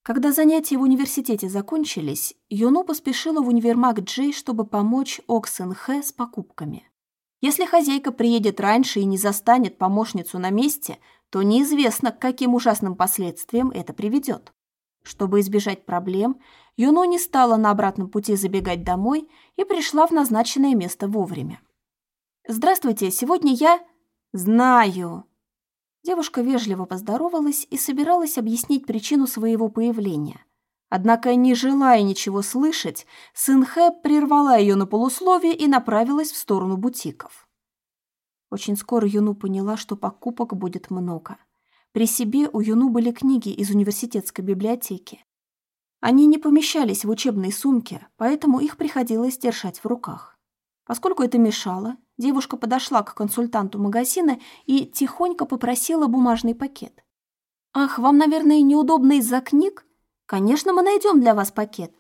Когда занятия в университете закончились, Юно поспешила в универмаг Джей, чтобы помочь Оксен Хэ с покупками. Если хозяйка приедет раньше и не застанет помощницу на месте, то неизвестно, к каким ужасным последствиям это приведет. Чтобы избежать проблем, Юно не стала на обратном пути забегать домой и пришла в назначенное место вовремя. «Здравствуйте, сегодня я...» «Знаю», Девушка вежливо поздоровалась и собиралась объяснить причину своего появления. Однако, не желая ничего слышать, сын Хэ прервала ее на полусловие и направилась в сторону бутиков. Очень скоро Юну поняла, что покупок будет много. При себе у Юну были книги из университетской библиотеки. Они не помещались в учебной сумке, поэтому их приходилось держать в руках. Поскольку это мешало, девушка подошла к консультанту магазина и тихонько попросила бумажный пакет. «Ах, вам, наверное, неудобно из-за книг? Конечно, мы найдем для вас пакет».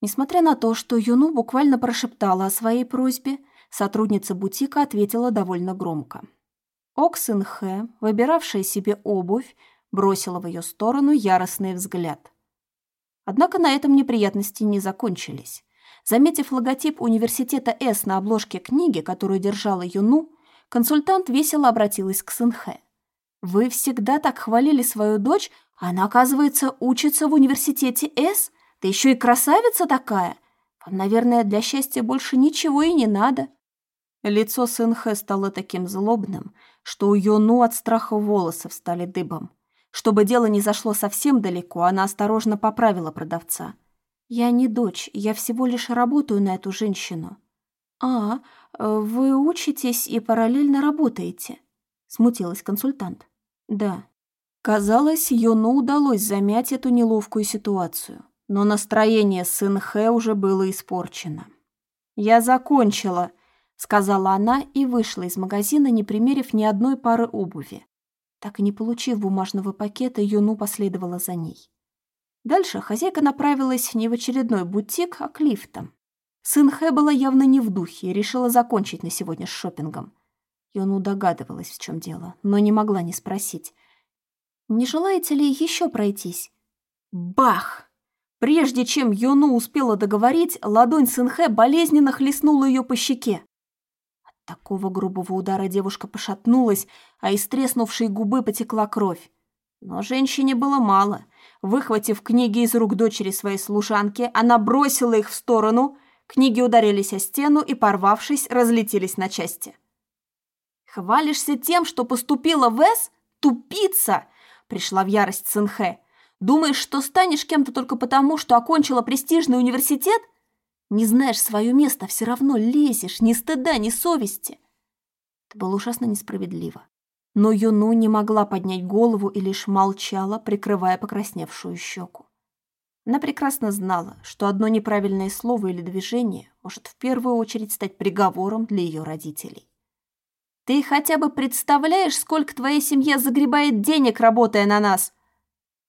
Несмотря на то, что Юну буквально прошептала о своей просьбе, сотрудница бутика ответила довольно громко. Оксин Хэ, выбиравшая себе обувь, бросила в ее сторону яростный взгляд. Однако на этом неприятности не закончились. Заметив логотип университета С на обложке книги, которую держала Юну, консультант весело обратилась к Сынхэ. «Вы всегда так хвалили свою дочь, а она, оказывается, учится в университете С? Да еще и красавица такая! Вам, наверное, для счастья больше ничего и не надо». Лицо Сынхэ стало таким злобным, что у Юну от страха волосы встали дыбом. Чтобы дело не зашло совсем далеко, она осторожно поправила продавца – «Я не дочь, я всего лишь работаю на эту женщину». «А, вы учитесь и параллельно работаете?» — смутилась консультант. «Да». Казалось, Йону удалось замять эту неловкую ситуацию, но настроение сын Хэ уже было испорчено. «Я закончила», — сказала она и вышла из магазина, не примерив ни одной пары обуви. Так и не получив бумажного пакета, Юну последовала за ней. Дальше хозяйка направилась не в очередной бутик, а к лифтам. Сын Хэ была явно не в духе и решила закончить на сегодня с шопингом. Йону догадывалась, в чем дело, но не могла не спросить. «Не желаете ли еще пройтись?» Бах! Прежде чем Йону успела договорить, ладонь Сынхэ болезненно хлестнула ее по щеке. Такого грубого удара девушка пошатнулась, а из треснувшей губы потекла кровь. Но женщине было мало — Выхватив книги из рук дочери своей служанки, она бросила их в сторону, книги ударились о стену и, порвавшись, разлетелись на части. «Хвалишься тем, что поступила в Эс? Тупица!» – пришла в ярость Цинхэ. «Думаешь, что станешь кем-то только потому, что окончила престижный университет? Не знаешь свое место, все равно лезешь, ни стыда, ни совести». Это было ужасно несправедливо но Юну не могла поднять голову и лишь молчала, прикрывая покрасневшую щеку. Она прекрасно знала, что одно неправильное слово или движение может в первую очередь стать приговором для ее родителей. «Ты хотя бы представляешь, сколько твоя семья загребает денег, работая на нас?»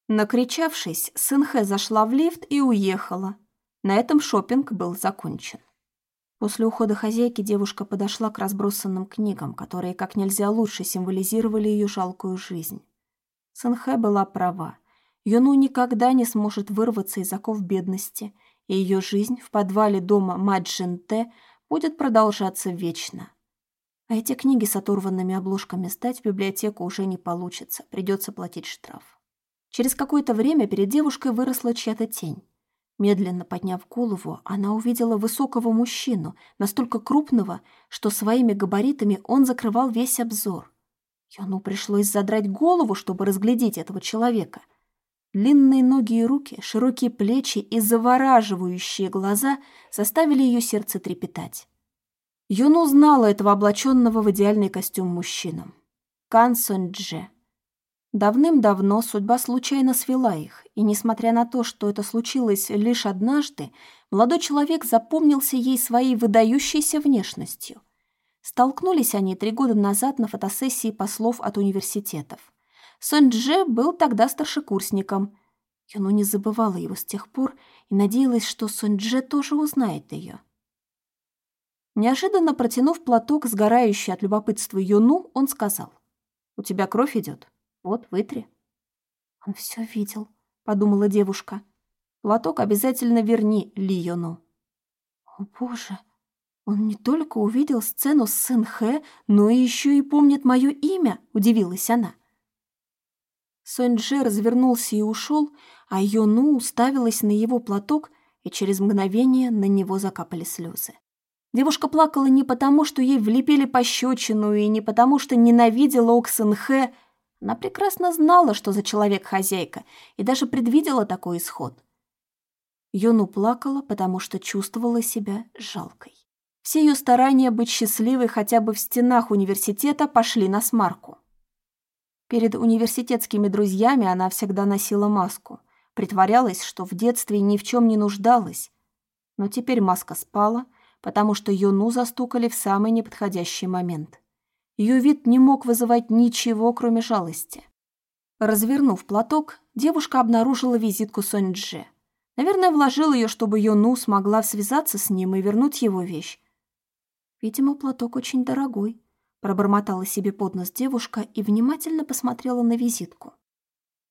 Накричавшись, Сынхэ зашла в лифт и уехала. На этом шопинг был закончен. После ухода хозяйки девушка подошла к разбросанным книгам, которые как нельзя лучше символизировали ее жалкую жизнь. Сэнхэ была права. Юну никогда не сможет вырваться из оков бедности, и ее жизнь в подвале дома Маджин-Тэ будет продолжаться вечно. А эти книги с оторванными обложками сдать в библиотеку уже не получится, придется платить штраф. Через какое-то время перед девушкой выросла чья-то тень. Медленно подняв голову, она увидела высокого мужчину, настолько крупного, что своими габаритами он закрывал весь обзор. Йону пришлось задрать голову, чтобы разглядеть этого человека. Длинные ноги и руки, широкие плечи и завораживающие глаза заставили ее сердце трепетать. Юну знала этого облаченного в идеальный костюм мужчину. Кан Дже. Давным-давно судьба случайно свела их, и несмотря на то, что это случилось лишь однажды, молодой человек запомнился ей своей выдающейся внешностью. Столкнулись они три года назад на фотосессии послов от университетов. Сон-Дже был тогда старшекурсником. Юну не забывала его с тех пор и надеялась, что Сон-Дже тоже узнает ее. Неожиданно протянув платок, сгорающий от любопытства Юну, он сказал, «У тебя кровь идет. Вот, вытри». «Он все видел», — подумала девушка. «Платок обязательно верни Ли Юну». «О, боже!» Он не только увидел сцену с Сын Хэ, но еще и помнит мое имя, удивилась она. Сонь-Дже развернулся и ушел, а Йону уставилась на его платок, и через мгновение на него закапали слезы. Девушка плакала не потому, что ей влепили пощечину, и не потому, что ненавидела Оксен Хэ. Она прекрасно знала, что за человек хозяйка, и даже предвидела такой исход. Йону плакала, потому что чувствовала себя жалкой. Все ее старания быть счастливой хотя бы в стенах университета пошли на смарку. Перед университетскими друзьями она всегда носила маску, притворялась, что в детстве ни в чем не нуждалась. Но теперь маска спала, потому что Юну застукали в самый неподходящий момент. Ее вид не мог вызывать ничего, кроме жалости. Развернув платок, девушка обнаружила визитку Сонь-Дже. Наверное, вложил ее, чтобы Юну смогла связаться с ним и вернуть его вещь. Видимо, платок очень дорогой, пробормотала себе под нос девушка и внимательно посмотрела на визитку.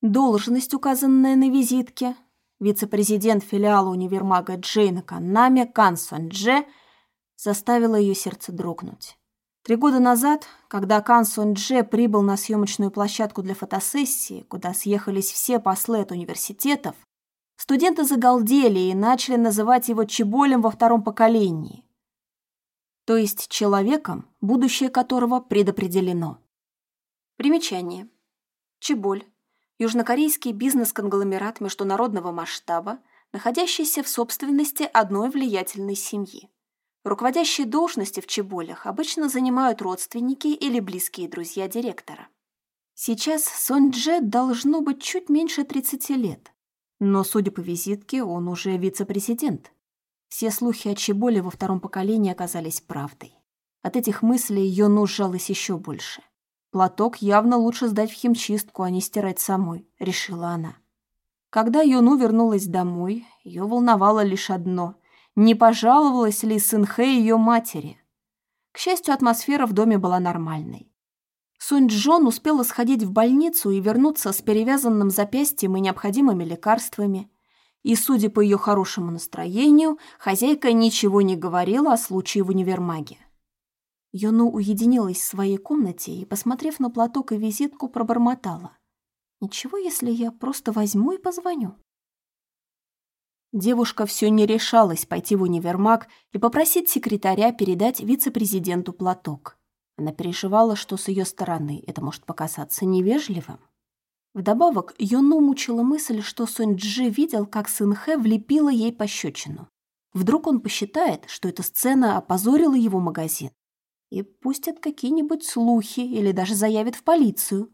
Должность, указанная на визитке, вице-президент филиала универмага Джейна Каннами Кансон Дже, заставила ее сердце дрогнуть. Три года назад, когда Кансон Дже прибыл на съемочную площадку для фотосессии, куда съехались все послы от университетов, студенты загалдели и начали называть его Чеболем во втором поколении то есть человеком, будущее которого предопределено. Примечание. Чеболь – южнокорейский бизнес-конгломерат международного масштаба, находящийся в собственности одной влиятельной семьи. Руководящие должности в Чеболях обычно занимают родственники или близкие друзья директора. Сейчас Сон Дже должно быть чуть меньше 30 лет, но, судя по визитке, он уже вице-президент – все слухи о Чеболе во втором поколении оказались правдой. От этих мыслей ее нос сжалась еще больше. «Платок явно лучше сдать в химчистку, а не стирать самой», — решила она. Когда Юну вернулась домой, ее волновало лишь одно — не пожаловалась ли сын Хэ ее матери. К счастью, атмосфера в доме была нормальной. Сунь Джон успела сходить в больницу и вернуться с перевязанным запястьем и необходимыми лекарствами и, судя по ее хорошему настроению, хозяйка ничего не говорила о случае в универмаге. Йону уединилась в своей комнате и, посмотрев на платок и визитку, пробормотала. «Ничего, если я просто возьму и позвоню?» Девушка все не решалась пойти в универмаг и попросить секретаря передать вице-президенту платок. Она переживала, что с ее стороны это может показаться невежливым. Вдобавок, Йону мучила мысль, что Сонь Джи видел, как сын Хэ влепила ей пощечину. Вдруг он посчитает, что эта сцена опозорила его магазин. И пустят какие-нибудь слухи или даже заявит в полицию.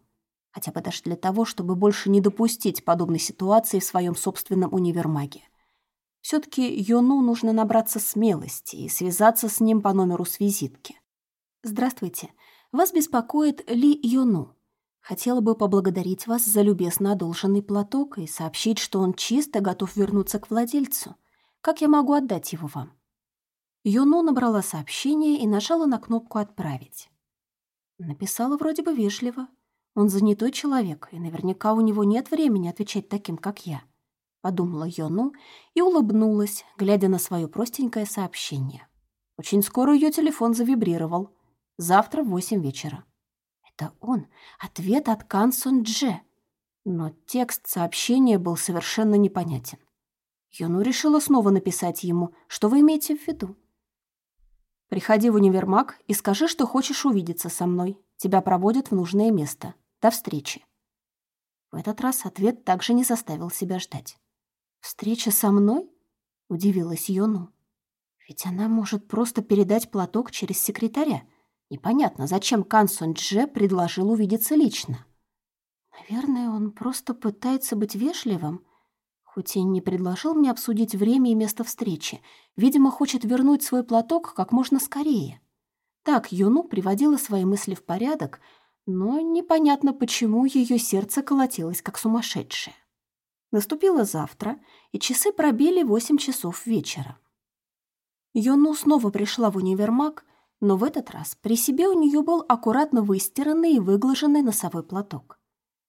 Хотя бы даже для того, чтобы больше не допустить подобной ситуации в своем собственном универмаге. Все-таки Йону нужно набраться смелости и связаться с ним по номеру с визитки. «Здравствуйте. Вас беспокоит Ли Йону. Хотела бы поблагодарить вас за любезно одолженный платок и сообщить, что он чист и готов вернуться к владельцу. Как я могу отдать его вам?» Юну набрала сообщение и нажала на кнопку «Отправить». Написала вроде бы вежливо. Он занятой человек, и наверняка у него нет времени отвечать таким, как я. Подумала Йону и улыбнулась, глядя на свое простенькое сообщение. Очень скоро ее телефон завибрировал. Завтра в восемь вечера. Это он. Ответ от Кансон Дже. Но текст сообщения был совершенно непонятен. Юну решила снова написать ему, что вы имеете в виду. «Приходи в универмаг и скажи, что хочешь увидеться со мной. Тебя проводят в нужное место. До встречи». В этот раз ответ также не заставил себя ждать. «Встреча со мной?» — удивилась Юну. «Ведь она может просто передать платок через секретаря. Непонятно, зачем Кан Сон Дже предложил увидеться лично. Наверное, он просто пытается быть вежливым» хоть и не предложил мне обсудить время и место встречи. Видимо, хочет вернуть свой платок как можно скорее. Так Юну приводила свои мысли в порядок, но непонятно, почему ее сердце колотилось как сумасшедшее. Наступило завтра, и часы пробили восемь часов вечера. Юну снова пришла в универмаг, но в этот раз при себе у нее был аккуратно выстиранный и выглаженный носовой платок.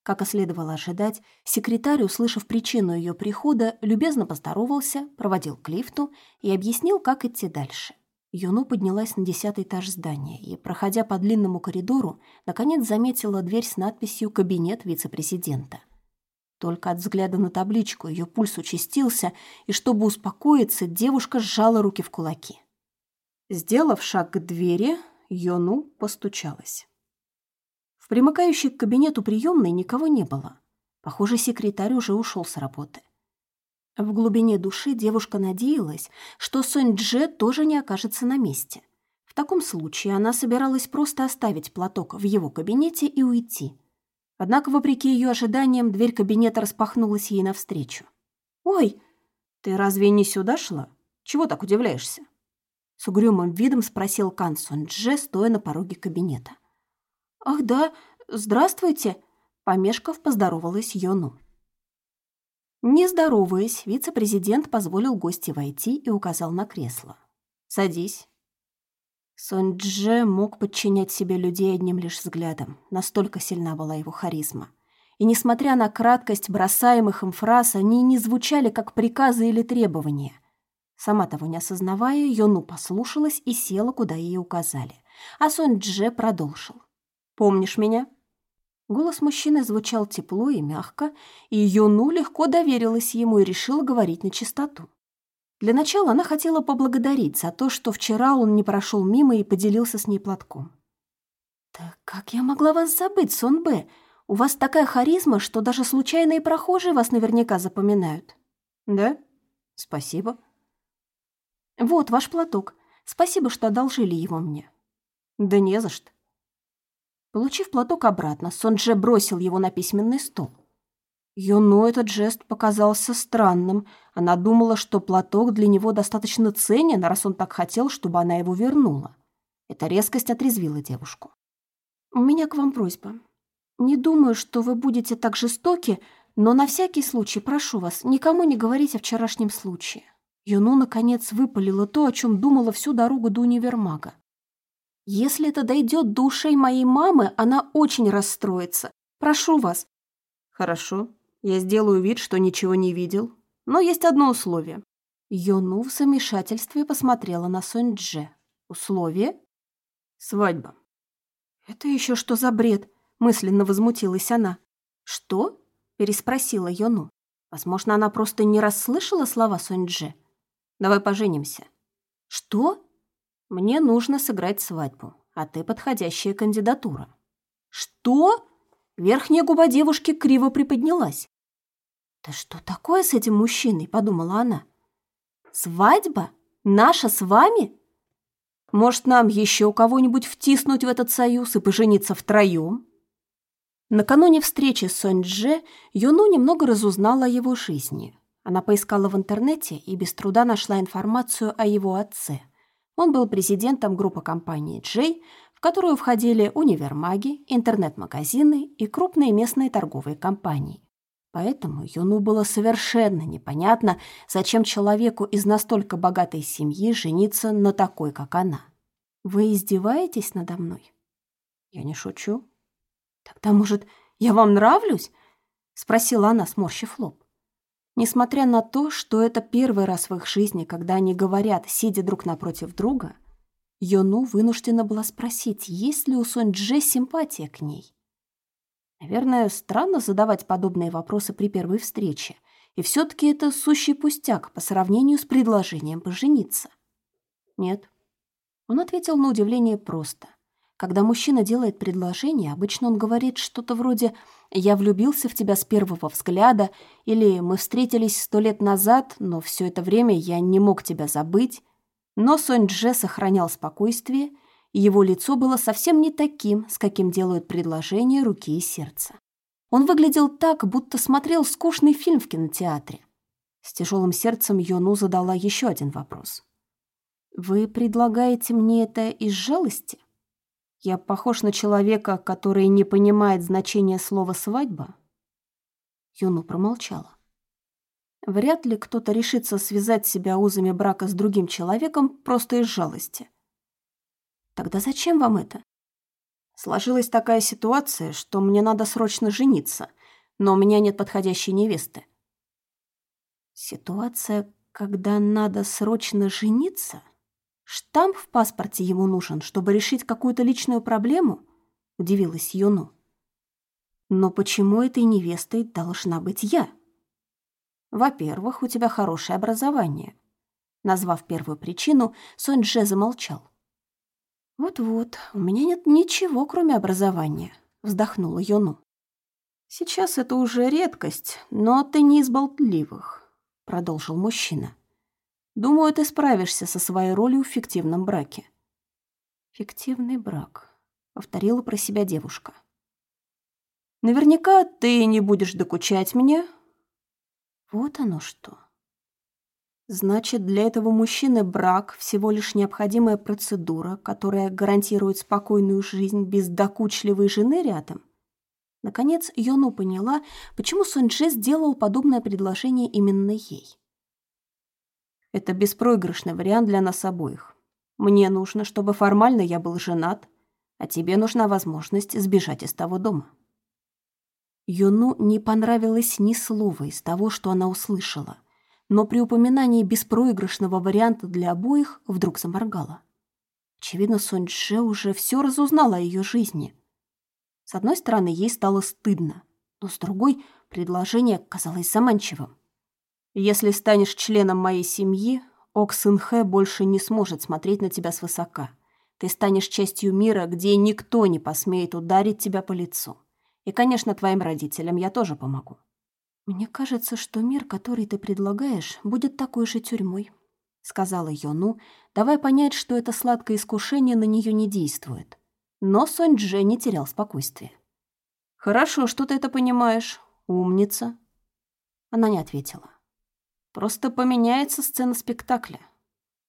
Как и следовало ожидать, секретарь, услышав причину ее прихода, любезно поздоровался, проводил к лифту и объяснил, как идти дальше. Юну поднялась на десятый этаж здания и, проходя по длинному коридору, наконец заметила дверь с надписью «Кабинет вице-президента». Только от взгляда на табличку ее пульс участился, и чтобы успокоиться, девушка сжала руки в кулаки. Сделав шаг к двери, Йону постучалась. В примыкающей к кабинету приемной никого не было. Похоже, секретарь уже ушел с работы. В глубине души девушка надеялась, что Сонь Дже тоже не окажется на месте. В таком случае она собиралась просто оставить платок в его кабинете и уйти. Однако, вопреки ее ожиданиям, дверь кабинета распахнулась ей навстречу. «Ой, ты разве не сюда шла? Чего так удивляешься?» С угрюмым видом спросил Кан Сон Дже, стоя на пороге кабинета. «Ах да, здравствуйте!» Помешков поздоровалась Йону. Не здороваясь, вице-президент позволил гости войти и указал на кресло. «Садись». Сон Дже мог подчинять себе людей одним лишь взглядом. Настолько сильна была его харизма. И несмотря на краткость бросаемых им фраз, они не звучали как приказы или требования. Сама того не осознавая, Йону послушалась и села, куда ей указали. А Сон Дже продолжил. Помнишь меня?» Голос мужчины звучал тепло и мягко, и Юну легко доверилась ему и решила говорить на чистоту. Для начала она хотела поблагодарить за то, что вчера он не прошел мимо и поделился с ней платком. «Так как я могла вас забыть, Сон Б? У вас такая харизма, что даже случайные прохожие вас наверняка запоминают». «Да? Спасибо». «Вот ваш платок. Спасибо, что одолжили его мне». «Да не за что. Получив платок обратно, Сонже бросил его на письменный стол. Юну этот жест показался странным. Она думала, что платок для него достаточно ценен, раз он так хотел, чтобы она его вернула. Эта резкость отрезвила девушку. «У меня к вам просьба. Не думаю, что вы будете так жестоки, но на всякий случай прошу вас, никому не говорить о вчерашнем случае». Юну, наконец, выпалила то, о чем думала всю дорогу до универмага. Если это дойдет до ушей моей мамы, она очень расстроится. Прошу вас». «Хорошо, я сделаю вид, что ничего не видел. Но есть одно условие». Йону в замешательстве посмотрела на Сонь Дже. «Условие?» «Свадьба». «Это еще что за бред?» — мысленно возмутилась она. «Что?» — переспросила Йону. Возможно, она просто не расслышала слова Сонь Дже. «Давай поженимся». «Что?» Мне нужно сыграть свадьбу, а ты подходящая кандидатура». «Что?» Верхняя губа девушки криво приподнялась. «Да что такое с этим мужчиной?» – подумала она. «Свадьба? Наша с вами? Может, нам еще кого-нибудь втиснуть в этот союз и пожениться втроем?» Накануне встречи с Сонь-Дже Юну немного разузнала о его жизни. Она поискала в интернете и без труда нашла информацию о его отце – он был президентом группы компании Джей, в которую входили универмаги, интернет-магазины и крупные местные торговые компании. Поэтому Юну было совершенно непонятно, зачем человеку из настолько богатой семьи жениться на такой, как она. «Вы издеваетесь надо мной?» «Я не шучу». «Тогда, может, я вам нравлюсь?» — спросила она, сморщив лоб. Несмотря на то, что это первый раз в их жизни, когда они говорят, сидя друг напротив друга, Йону вынуждена была спросить, есть ли у Сонь Дже симпатия к ней. Наверное, странно задавать подобные вопросы при первой встрече, и все таки это сущий пустяк по сравнению с предложением пожениться. Нет. Он ответил на удивление просто. Когда мужчина делает предложение, обычно он говорит что-то вроде «я влюбился в тебя с первого взгляда» или «мы встретились сто лет назад, но все это время я не мог тебя забыть». Но Сонь Дже сохранял спокойствие – его лицо было совсем не таким, с каким делают предложение руки и сердца. Он выглядел так, будто смотрел скучный фильм в кинотеатре. С тяжелым сердцем Йону задала еще один вопрос. «Вы предлагаете мне это из жалости? Я похож на человека, который не понимает значения слова «свадьба»?» Юну промолчала. Вряд ли кто-то решится связать себя узами брака с другим человеком просто из жалости. Тогда зачем вам это? Сложилась такая ситуация, что мне надо срочно жениться, но у меня нет подходящей невесты. Ситуация, когда надо срочно жениться? Штамп в паспорте ему нужен, чтобы решить какую-то личную проблему? Удивилась Юну. Но почему этой невестой должна быть я? Во-первых, у тебя хорошее образование. Назвав первую причину, Сонь Дже замолчал. «Вот-вот, у меня нет ничего, кроме образования», — вздохнула Юну. «Сейчас это уже редкость, но ты не из болтливых», — продолжил мужчина. «Думаю, ты справишься со своей ролью в фиктивном браке». «Фиктивный брак», — повторила про себя девушка. «Наверняка ты не будешь докучать мне». «Вот оно что». Значит, для этого мужчины брак – всего лишь необходимая процедура, которая гарантирует спокойную жизнь без докучливой жены рядом? Наконец, Йону поняла, почему Сунджи сделал подобное предложение именно ей. Это беспроигрышный вариант для нас обоих. Мне нужно, чтобы формально я был женат, а тебе нужна возможность сбежать из того дома. Йону не понравилось ни слова из того, что она услышала но при упоминании беспроигрышного варианта для обоих вдруг заморгала. Очевидно, Сонь Дже уже все разузнала о ее жизни. С одной стороны, ей стало стыдно, но с другой предложение казалось заманчивым. «Если станешь членом моей семьи, Ок Сын Хэ больше не сможет смотреть на тебя свысока. Ты станешь частью мира, где никто не посмеет ударить тебя по лицу. И, конечно, твоим родителям я тоже помогу. «Мне кажется, что мир, который ты предлагаешь, будет такой же тюрьмой», — сказала Йону, давай понять, что это сладкое искушение на нее не действует. Но Сонь Дже не терял спокойствия. «Хорошо, что ты это понимаешь. Умница». Она не ответила. «Просто поменяется сцена спектакля.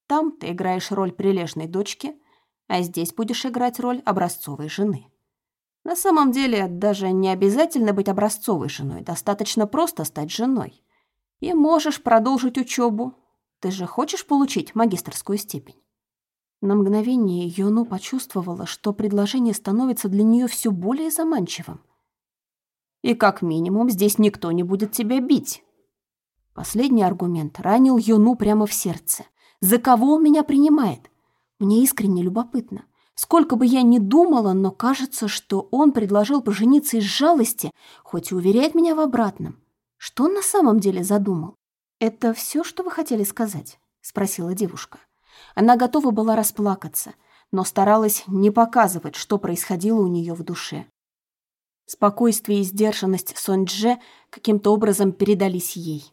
Там ты играешь роль прилежной дочки, а здесь будешь играть роль образцовой жены». На самом деле, даже не обязательно быть образцовой женой, достаточно просто стать женой. И можешь продолжить учебу. Ты же хочешь получить магистрскую степень? На мгновение Йону почувствовала, что предложение становится для нее все более заманчивым. И как минимум здесь никто не будет тебя бить. Последний аргумент ранил Йону прямо в сердце. За кого он меня принимает? Мне искренне любопытно. Сколько бы я ни думала, но кажется, что он предложил пожениться из жалости, хоть и уверяет меня в обратном. Что он на самом деле задумал? «Это все, что вы хотели сказать?» — спросила девушка. Она готова была расплакаться, но старалась не показывать, что происходило у нее в душе. Спокойствие и сдержанность Сонь-Дже каким-то образом передались ей.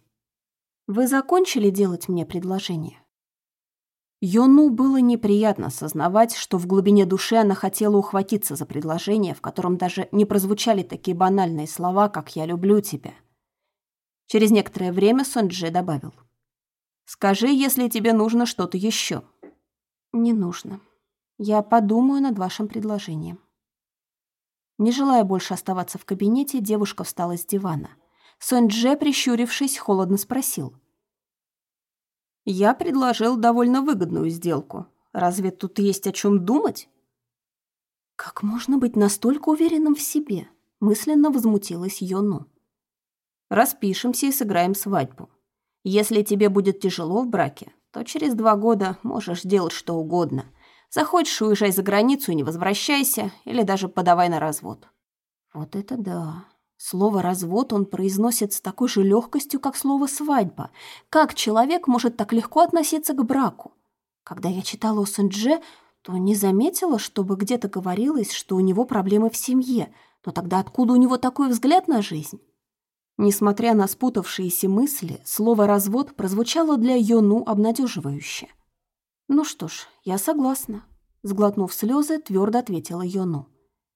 «Вы закончили делать мне предложение?» Йону было неприятно сознавать, что в глубине души она хотела ухватиться за предложение, в котором даже не прозвучали такие банальные слова, как «я люблю тебя». Через некоторое время Сонджи добавил. «Скажи, если тебе нужно что-то еще». «Не нужно. Я подумаю над вашим предложением. Не желая больше оставаться в кабинете, девушка встала с дивана. Сонь-Дже, прищурившись, холодно спросил. «Я предложил довольно выгодную сделку. Разве тут есть о чем думать?» «Как можно быть настолько уверенным в себе?» мысленно возмутилась Йону. «Распишемся и сыграем свадьбу. Если тебе будет тяжело в браке, то через два года можешь делать что угодно. Захочешь, уезжай за границу и не возвращайся, или даже подавай на развод». Вот это да. Слово «развод» он произносит с такой же легкостью, как слово «свадьба». Как человек может так легко относиться к браку? Когда я читала о Сендже, то не заметила, чтобы где-то говорилось, что у него проблемы в семье. Но тогда откуда у него такой взгляд на жизнь? Несмотря на спутавшиеся мысли, слово «развод» прозвучало для Йону обнадеживающе. «Ну что ж, я согласна», — сглотнув слезы, твердо ответила Йону.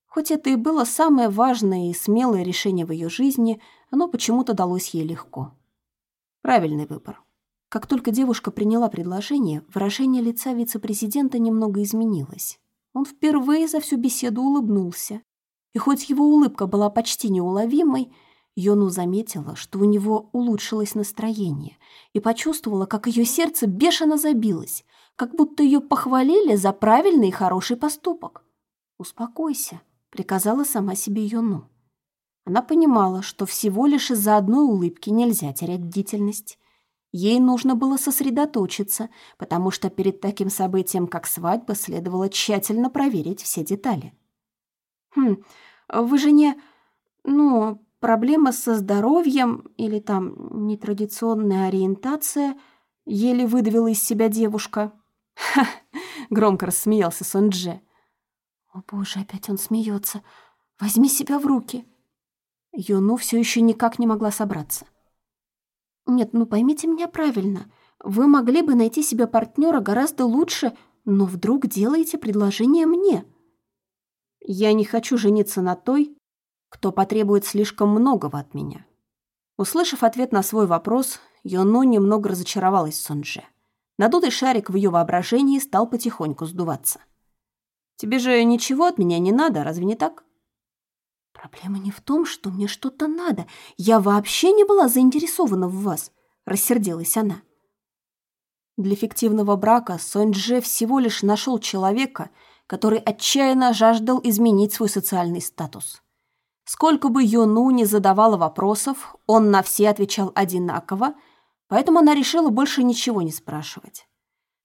Хоть это и было самое важное и смелое решение в ее жизни, оно почему-то далось ей легко. Правильный выбор. Как только девушка приняла предложение, выражение лица вице-президента немного изменилось. Он впервые за всю беседу улыбнулся. И хоть его улыбка была почти неуловимой, Йону заметила, что у него улучшилось настроение, и почувствовала, как ее сердце бешено забилось, как будто ее похвалили за правильный и хороший поступок. «Успокойся», приказала сама себе Юну. Она понимала, что всего лишь из-за одной улыбки нельзя терять бдительность. Ей нужно было сосредоточиться, потому что перед таким событием, как свадьба, следовало тщательно проверить все детали. «Хм, вы же не... ну, проблема со здоровьем или там нетрадиционная ориентация?» Еле выдавила из себя девушка. «Ха!» — громко рассмеялся Сонджи. О боже, опять он смеется. Возьми себя в руки. Юну все еще никак не могла собраться. Нет, ну поймите меня правильно. Вы могли бы найти себе партнера гораздо лучше, но вдруг делаете предложение мне. Я не хочу жениться на той, кто потребует слишком многого от меня. Услышав ответ на свой вопрос, Йону немного разочаровалась в. Надутый шарик в ее воображении стал потихоньку сдуваться. Тебе же ничего от меня не надо, разве не так? Проблема не в том, что мне что-то надо. Я вообще не была заинтересована в вас, рассердилась она. Для фиктивного брака Сонь-Дже всего лишь нашел человека, который отчаянно жаждал изменить свой социальный статус. Сколько бы Йону не задавала вопросов, он на все отвечал одинаково, поэтому она решила больше ничего не спрашивать.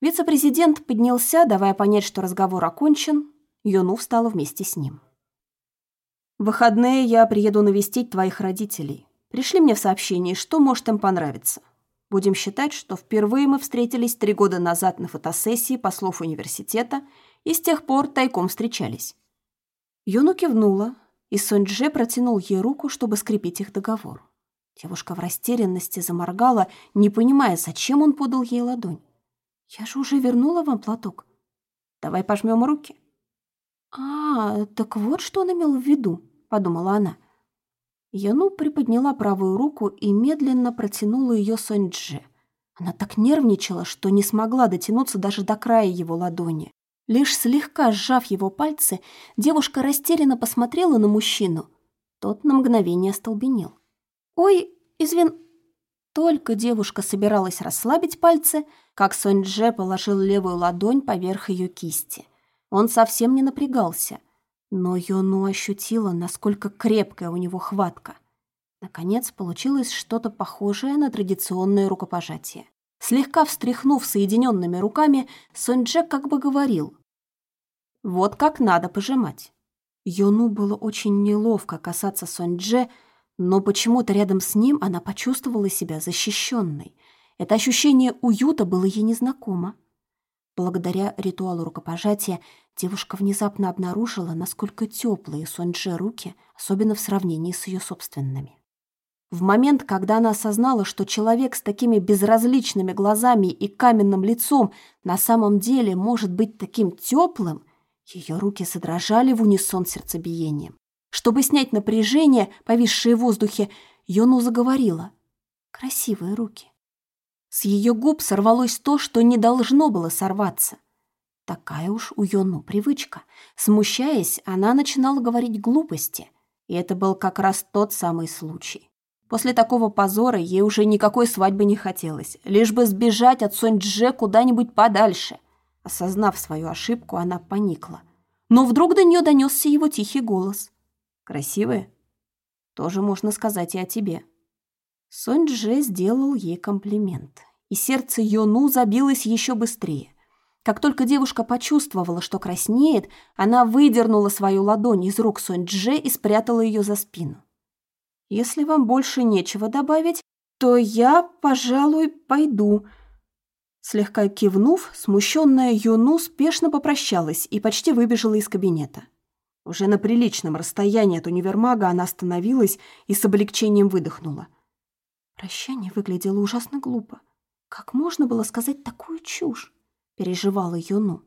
Вице-президент поднялся, давая понять, что разговор окончен. Йону встала вместе с ним. «В выходные я приеду навестить твоих родителей. Пришли мне в сообщение, что может им понравиться. Будем считать, что впервые мы встретились три года назад на фотосессии послов университета и с тех пор тайком встречались». Йону кивнула, и Сонь-Дже протянул ей руку, чтобы скрепить их договор. Девушка в растерянности заморгала, не понимая, зачем он подал ей ладонь. Я же уже вернула вам платок. Давай пожмем руки. А, так вот, что он имел в виду, подумала она. Яну приподняла правую руку и медленно протянула ее Соньдже. Она так нервничала, что не смогла дотянуться даже до края его ладони. Лишь слегка сжав его пальцы, девушка растерянно посмотрела на мужчину. Тот на мгновение остолбенел. «Ой, извин...» Только девушка собиралась расслабить пальцы, как Сонь-Дже положил левую ладонь поверх ее кисти. Он совсем не напрягался, но Йону ощутила, насколько крепкая у него хватка. Наконец получилось что-то похожее на традиционное рукопожатие. Слегка встряхнув соединенными руками, Сонь-Дже как бы говорил «Вот как надо пожимать». Йону было очень неловко касаться Сонь-Дже, но почему-то рядом с ним она почувствовала себя защищенной. Это ощущение уюта было ей незнакомо. Благодаря ритуалу рукопожатия девушка внезапно обнаружила, насколько теплые Соньже руки, особенно в сравнении с ее собственными. В момент, когда она осознала, что человек с такими безразличными глазами и каменным лицом на самом деле может быть таким теплым, ее руки задрожали в унисон сердцебиением. Чтобы снять напряжение, повисшее в воздухе, Йону заговорила. Красивые руки. С ее губ сорвалось то, что не должно было сорваться. Такая уж у Йону привычка. Смущаясь, она начинала говорить глупости. И это был как раз тот самый случай. После такого позора ей уже никакой свадьбы не хотелось, лишь бы сбежать от Сонь-Дже куда-нибудь подальше. Осознав свою ошибку, она поникла. Но вдруг до нее донесся его тихий голос. «Красивая? Тоже можно сказать и о тебе». Сонь-Дже сделал ей комплимент, и сердце Йону забилось еще быстрее. Как только девушка почувствовала, что краснеет, она выдернула свою ладонь из рук Сонь-Дже и спрятала ее за спину. Если вам больше нечего добавить, то я, пожалуй, пойду». Слегка кивнув, смущенная Юну спешно попрощалась и почти выбежала из кабинета. Уже на приличном расстоянии от универмага она остановилась и с облегчением выдохнула. Прощание выглядело ужасно глупо. Как можно было сказать такую чушь? Переживала Юну.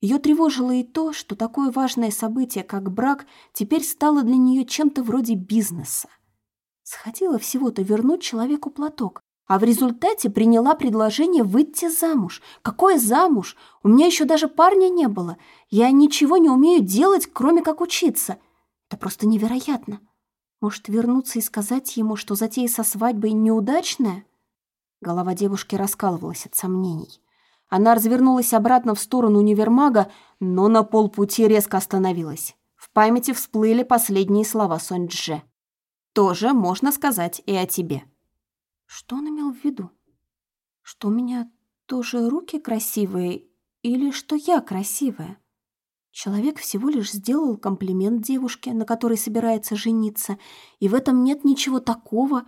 Ее тревожило и то, что такое важное событие, как брак, теперь стало для нее чем-то вроде бизнеса. Сходила всего-то вернуть человеку платок, а в результате приняла предложение выйти замуж. Какое замуж? У меня еще даже парня не было. Я ничего не умею делать, кроме как учиться. Это просто невероятно. Может, вернуться и сказать ему, что затея со свадьбой неудачная? Голова девушки раскалывалась от сомнений. Она развернулась обратно в сторону универмага, но на полпути резко остановилась. В памяти всплыли последние слова Сонь-Дже. «Тоже можно сказать и о тебе». Что он имел в виду? Что у меня тоже руки красивые или что я красивая? Человек всего лишь сделал комплимент девушке, на которой собирается жениться, и в этом нет ничего такого.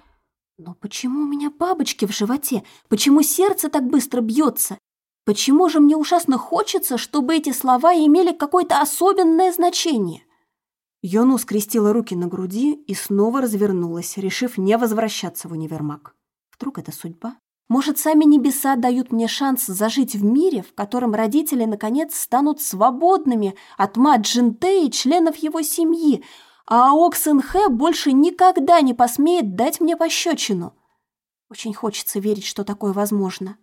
Но почему у меня бабочки в животе? Почему сердце так быстро бьется? Почему же мне ужасно хочется, чтобы эти слова имели какое-то особенное значение? Йону скрестила руки на груди и снова развернулась, решив не возвращаться в универмаг. Вдруг это судьба? Может, сами небеса дают мне шанс зажить в мире, в котором родители, наконец, станут свободными от мать Джинте и членов его семьи, а Аок Сэнхэ больше никогда не посмеет дать мне пощечину. Очень хочется верить, что такое возможно.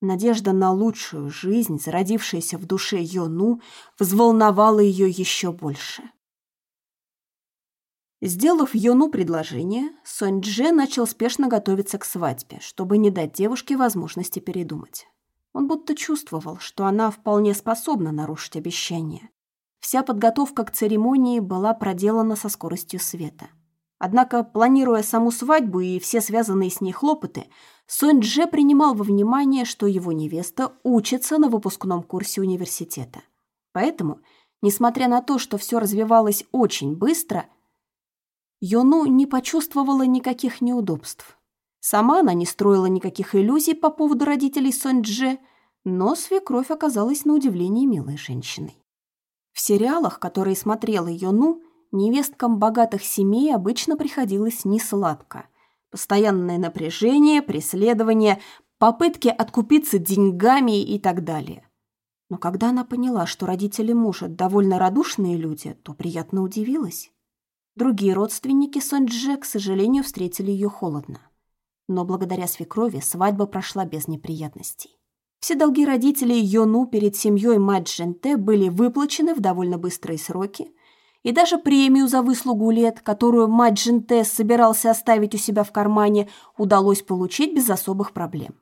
Надежда на лучшую жизнь, зародившаяся в душе Йону, взволновала ее еще больше. Сделав Йону предложение, Сонь Дже начал спешно готовиться к свадьбе, чтобы не дать девушке возможности передумать. Он будто чувствовал, что она вполне способна нарушить обещание. Вся подготовка к церемонии была проделана со скоростью света. Однако, планируя саму свадьбу и все связанные с ней хлопоты, Сонь Дже принимал во внимание, что его невеста учится на выпускном курсе университета. Поэтому, несмотря на то, что все развивалось очень быстро, Йону не почувствовала никаких неудобств. Сама она не строила никаких иллюзий по поводу родителей Сонь Дже, но свекровь оказалась на удивление милой женщиной. В сериалах, которые смотрела Йону, невесткам богатых семей обычно приходилось несладко – Постоянное напряжение, преследование, попытки откупиться деньгами и так далее. Но когда она поняла, что родители мужа довольно радушные люди, то приятно удивилась. Другие родственники Сонь-Дже, к сожалению, встретили ее холодно. Но благодаря свекрови свадьба прошла без неприятностей. Все долги родителей Йону перед семьей мать Дженте были выплачены в довольно быстрые сроки, и даже премию за выслугу лет, которую мать Джинтес собирался оставить у себя в кармане, удалось получить без особых проблем.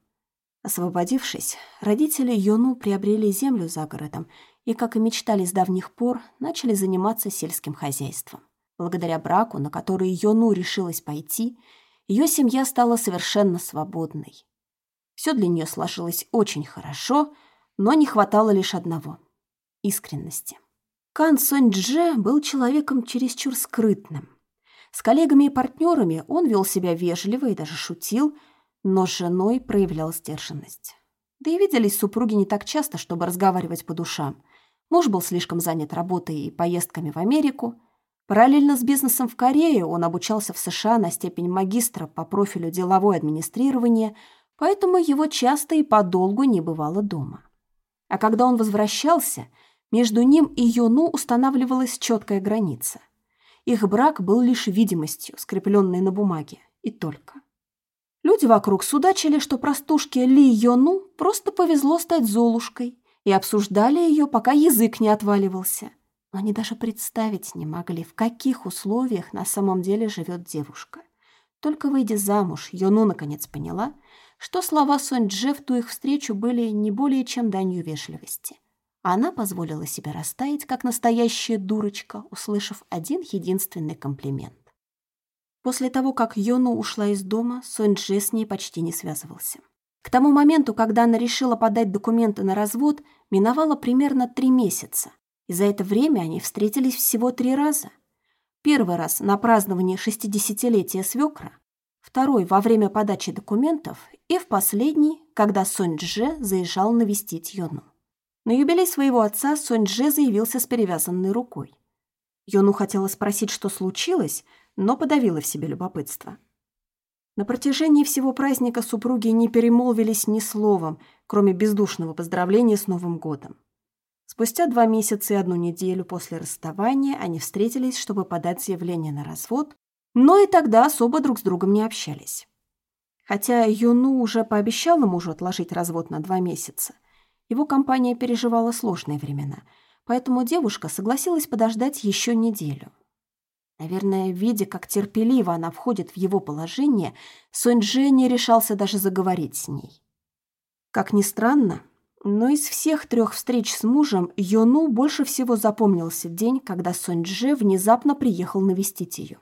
Освободившись, родители Йону приобрели землю за городом и, как и мечтали с давних пор, начали заниматься сельским хозяйством. Благодаря браку, на который Йону решилась пойти, ее семья стала совершенно свободной. Все для нее сложилось очень хорошо, но не хватало лишь одного — искренности. Кан Сонь Дже был человеком чересчур скрытным. С коллегами и партнерами он вел себя вежливо и даже шутил, но с женой проявлял сдержанность. Да и виделись супруги не так часто, чтобы разговаривать по душам. Муж был слишком занят работой и поездками в Америку. Параллельно с бизнесом в Корее он обучался в США на степень магистра по профилю деловое администрирование, поэтому его часто и подолгу не бывало дома. А когда он возвращался – между ним и Юну устанавливалась четкая граница. Их брак был лишь видимостью, скрепленной на бумаге, и только. Люди вокруг судачили, что простушке Ли Йону просто повезло стать Золушкой, и обсуждали ее, пока язык не отваливался. Но они даже представить не могли, в каких условиях на самом деле живет девушка. Только выйдя замуж, Йону наконец поняла, что слова Сонь-Дже в ту их встречу были не более чем данью вежливости. Она позволила себе растаять, как настоящая дурочка, услышав один единственный комплимент. После того, как Йону ушла из дома, Сонь-Дже с ней почти не связывался. К тому моменту, когда она решила подать документы на развод, миновало примерно три месяца, и за это время они встретились всего три раза. Первый раз на праздновании 60-летия свекра, второй во время подачи документов и в последний, когда Сонь Дже заезжал навестить Йону. На юбилей своего отца Сонь Дже заявился с перевязанной рукой. Йону хотела спросить, что случилось, но подавила в себе любопытство. На протяжении всего праздника супруги не перемолвились ни словом, кроме бездушного поздравления с Новым годом. Спустя два месяца и одну неделю после расставания они встретились, чтобы подать заявление на развод, но и тогда особо друг с другом не общались. Хотя Юну уже пообещала мужу отложить развод на два месяца, его компания переживала сложные времена, поэтому девушка согласилась подождать еще неделю. Наверное, видя, как терпеливо она входит в его положение, Сонь-Дже не решался даже заговорить с ней. Как ни странно, но из всех трех встреч с мужем Йону больше всего запомнился день, когда Сонь-Дже внезапно приехал навестить ее.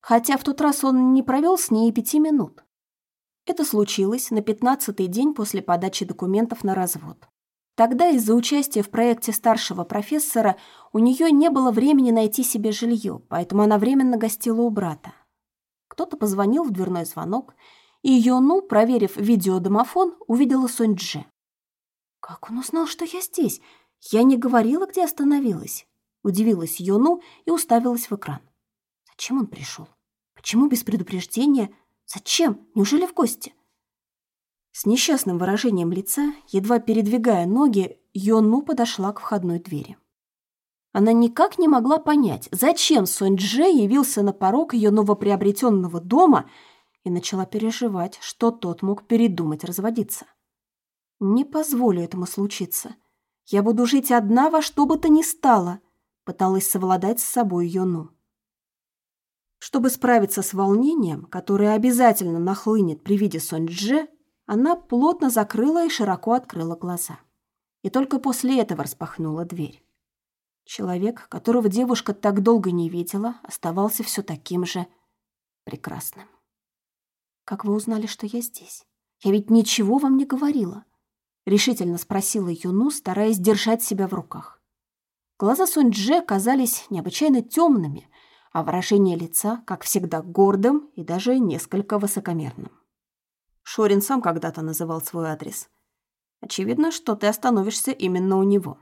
Хотя в тот раз он не провел с ней и пяти минут. Это случилось на пятнадцатый день после подачи документов на развод. Тогда из-за участия в проекте старшего профессора у нее не было времени найти себе жилье, поэтому она временно гостила у брата. Кто-то позвонил в дверной звонок, и Йону, проверив видеодомофон, увидела Сонь-Дже. «Как он узнал, что я здесь? Я не говорила, где остановилась». Удивилась Йону и уставилась в экран. «Зачем он пришел? Почему без предупреждения? Зачем? Неужели в гости?» С несчастным выражением лица, едва передвигая ноги, Йону подошла к входной двери. Она никак не могла понять, зачем Сонь-Дже явился на порог ее новоприобретенного дома и начала переживать, что тот мог передумать разводиться. «Не позволю этому случиться. Я буду жить одна во что бы то ни стало», пыталась совладать с собой Йону. Чтобы справиться с волнением, которое обязательно нахлынет при виде Сонь-Дже, она плотно закрыла и широко открыла глаза. И только после этого распахнула дверь. Человек, которого девушка так долго не видела, оставался все таким же прекрасным. «Как вы узнали, что я здесь? Я ведь ничего вам не говорила», — решительно спросила Юну, стараясь держать себя в руках. Глаза Сунь-Дже казались необычайно темными, а выражение лица, как всегда, гордым и даже несколько высокомерным. Шорин сам когда-то называл свой адрес. Очевидно, что ты остановишься именно у него,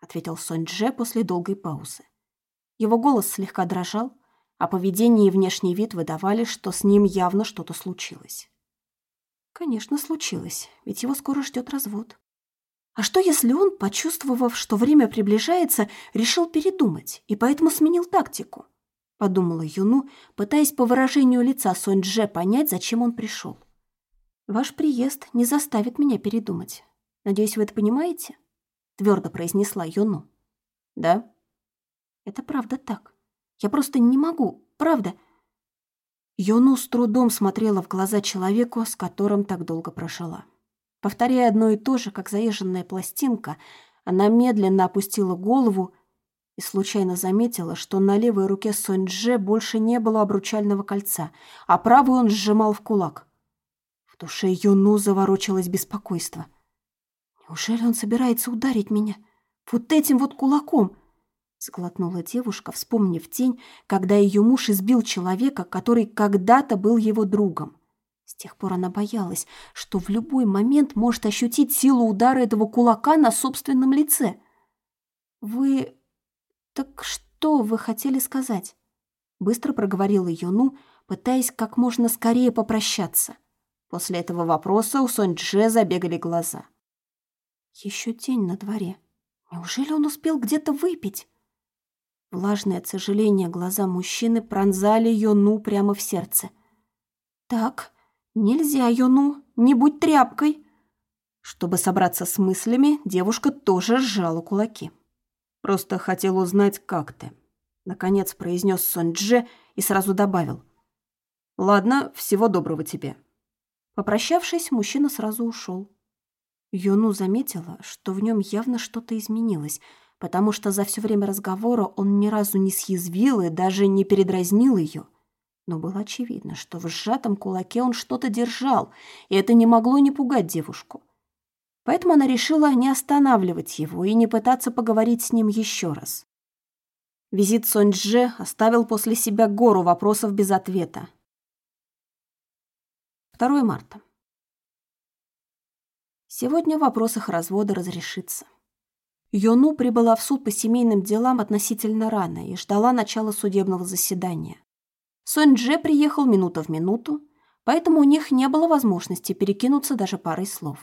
ответил Сонь Дже после долгой паузы. Его голос слегка дрожал, а поведение и внешний вид выдавали, что с ним явно что-то случилось. Конечно, случилось, ведь его скоро ждет развод. А что, если он, почувствовав, что время приближается, решил передумать и поэтому сменил тактику? Подумала Юну, пытаясь по выражению лица Сонь Дже понять, зачем он пришел. «Ваш приезд не заставит меня передумать. Надеюсь, вы это понимаете?» Твердо произнесла Йону. «Да?» «Это правда так. Я просто не могу, правда». Йону с трудом смотрела в глаза человеку, с которым так долго прожила. Повторяя одно и то же, как заезженная пластинка, она медленно опустила голову и случайно заметила, что на левой руке Сонь-Дже больше не было обручального кольца, а правую он сжимал в кулак. В душе Юну заворочилось беспокойство. «Неужели он собирается ударить меня? Вот этим вот кулаком?» Сглотнула девушка, вспомнив день, когда ее муж избил человека, который когда-то был его другом. С тех пор она боялась, что в любой момент может ощутить силу удара этого кулака на собственном лице. «Вы... так что вы хотели сказать?» Быстро проговорила Юну, пытаясь как можно скорее попрощаться. После этого вопроса у Сонь-Дже забегали глаза. Еще день на дворе. Неужели он успел где-то выпить? Влажное от сожаления глаза мужчины пронзали Йону прямо в сердце. «Так, нельзя, Йону, не будь тряпкой!» Чтобы собраться с мыслями, девушка тоже сжала кулаки. «Просто хотел узнать, как ты», — наконец произнес Сонь-Дже и сразу добавил. «Ладно, всего доброго тебе». Попрощавшись, мужчина сразу ушел. Юну заметила, что в нем явно что-то изменилось, потому что за все время разговора он ни разу не съязвил и даже не передразнил ее. Но было очевидно, что в сжатом кулаке он что-то держал, и это не могло не пугать девушку. Поэтому она решила не останавливать его и не пытаться поговорить с ним еще раз. Визит Сонь-Дже оставил после себя гору вопросов без ответа. 2 марта. Сегодня в вопросах развода разрешится. Йону прибыла в суд по семейным делам относительно рано и ждала начала судебного заседания. Сонь-Дже приехал минута в минуту, поэтому у них не было возможности перекинуться даже парой слов.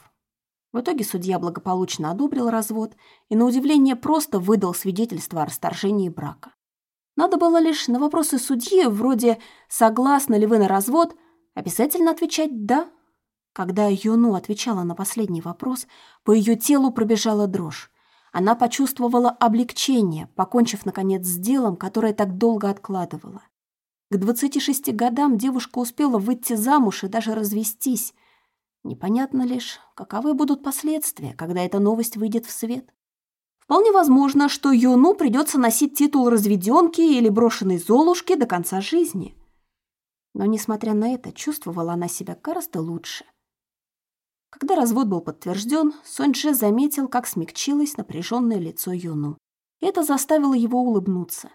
В итоге судья благополучно одобрил развод и, на удивление, просто выдал свидетельство о расторжении брака. Надо было лишь на вопросы судьи, вроде «согласны ли вы на развод?», обязательно отвечать «да». Когда Юну отвечала на последний вопрос, по ее телу пробежала дрожь. Она почувствовала облегчение, покончив, наконец, с делом, которое так долго откладывала. К 26 годам девушка успела выйти замуж и даже развестись, Непонятно лишь, каковы будут последствия, когда эта новость выйдет в свет. Вполне возможно, что Юну придется носить титул разведенки или брошенной золушки до конца жизни. Но, несмотря на это, чувствовала она себя гораздо лучше. Когда развод был подтвержден, Соньже заметил, как смягчилось напряженное лицо Юну. Это заставило его улыбнуться.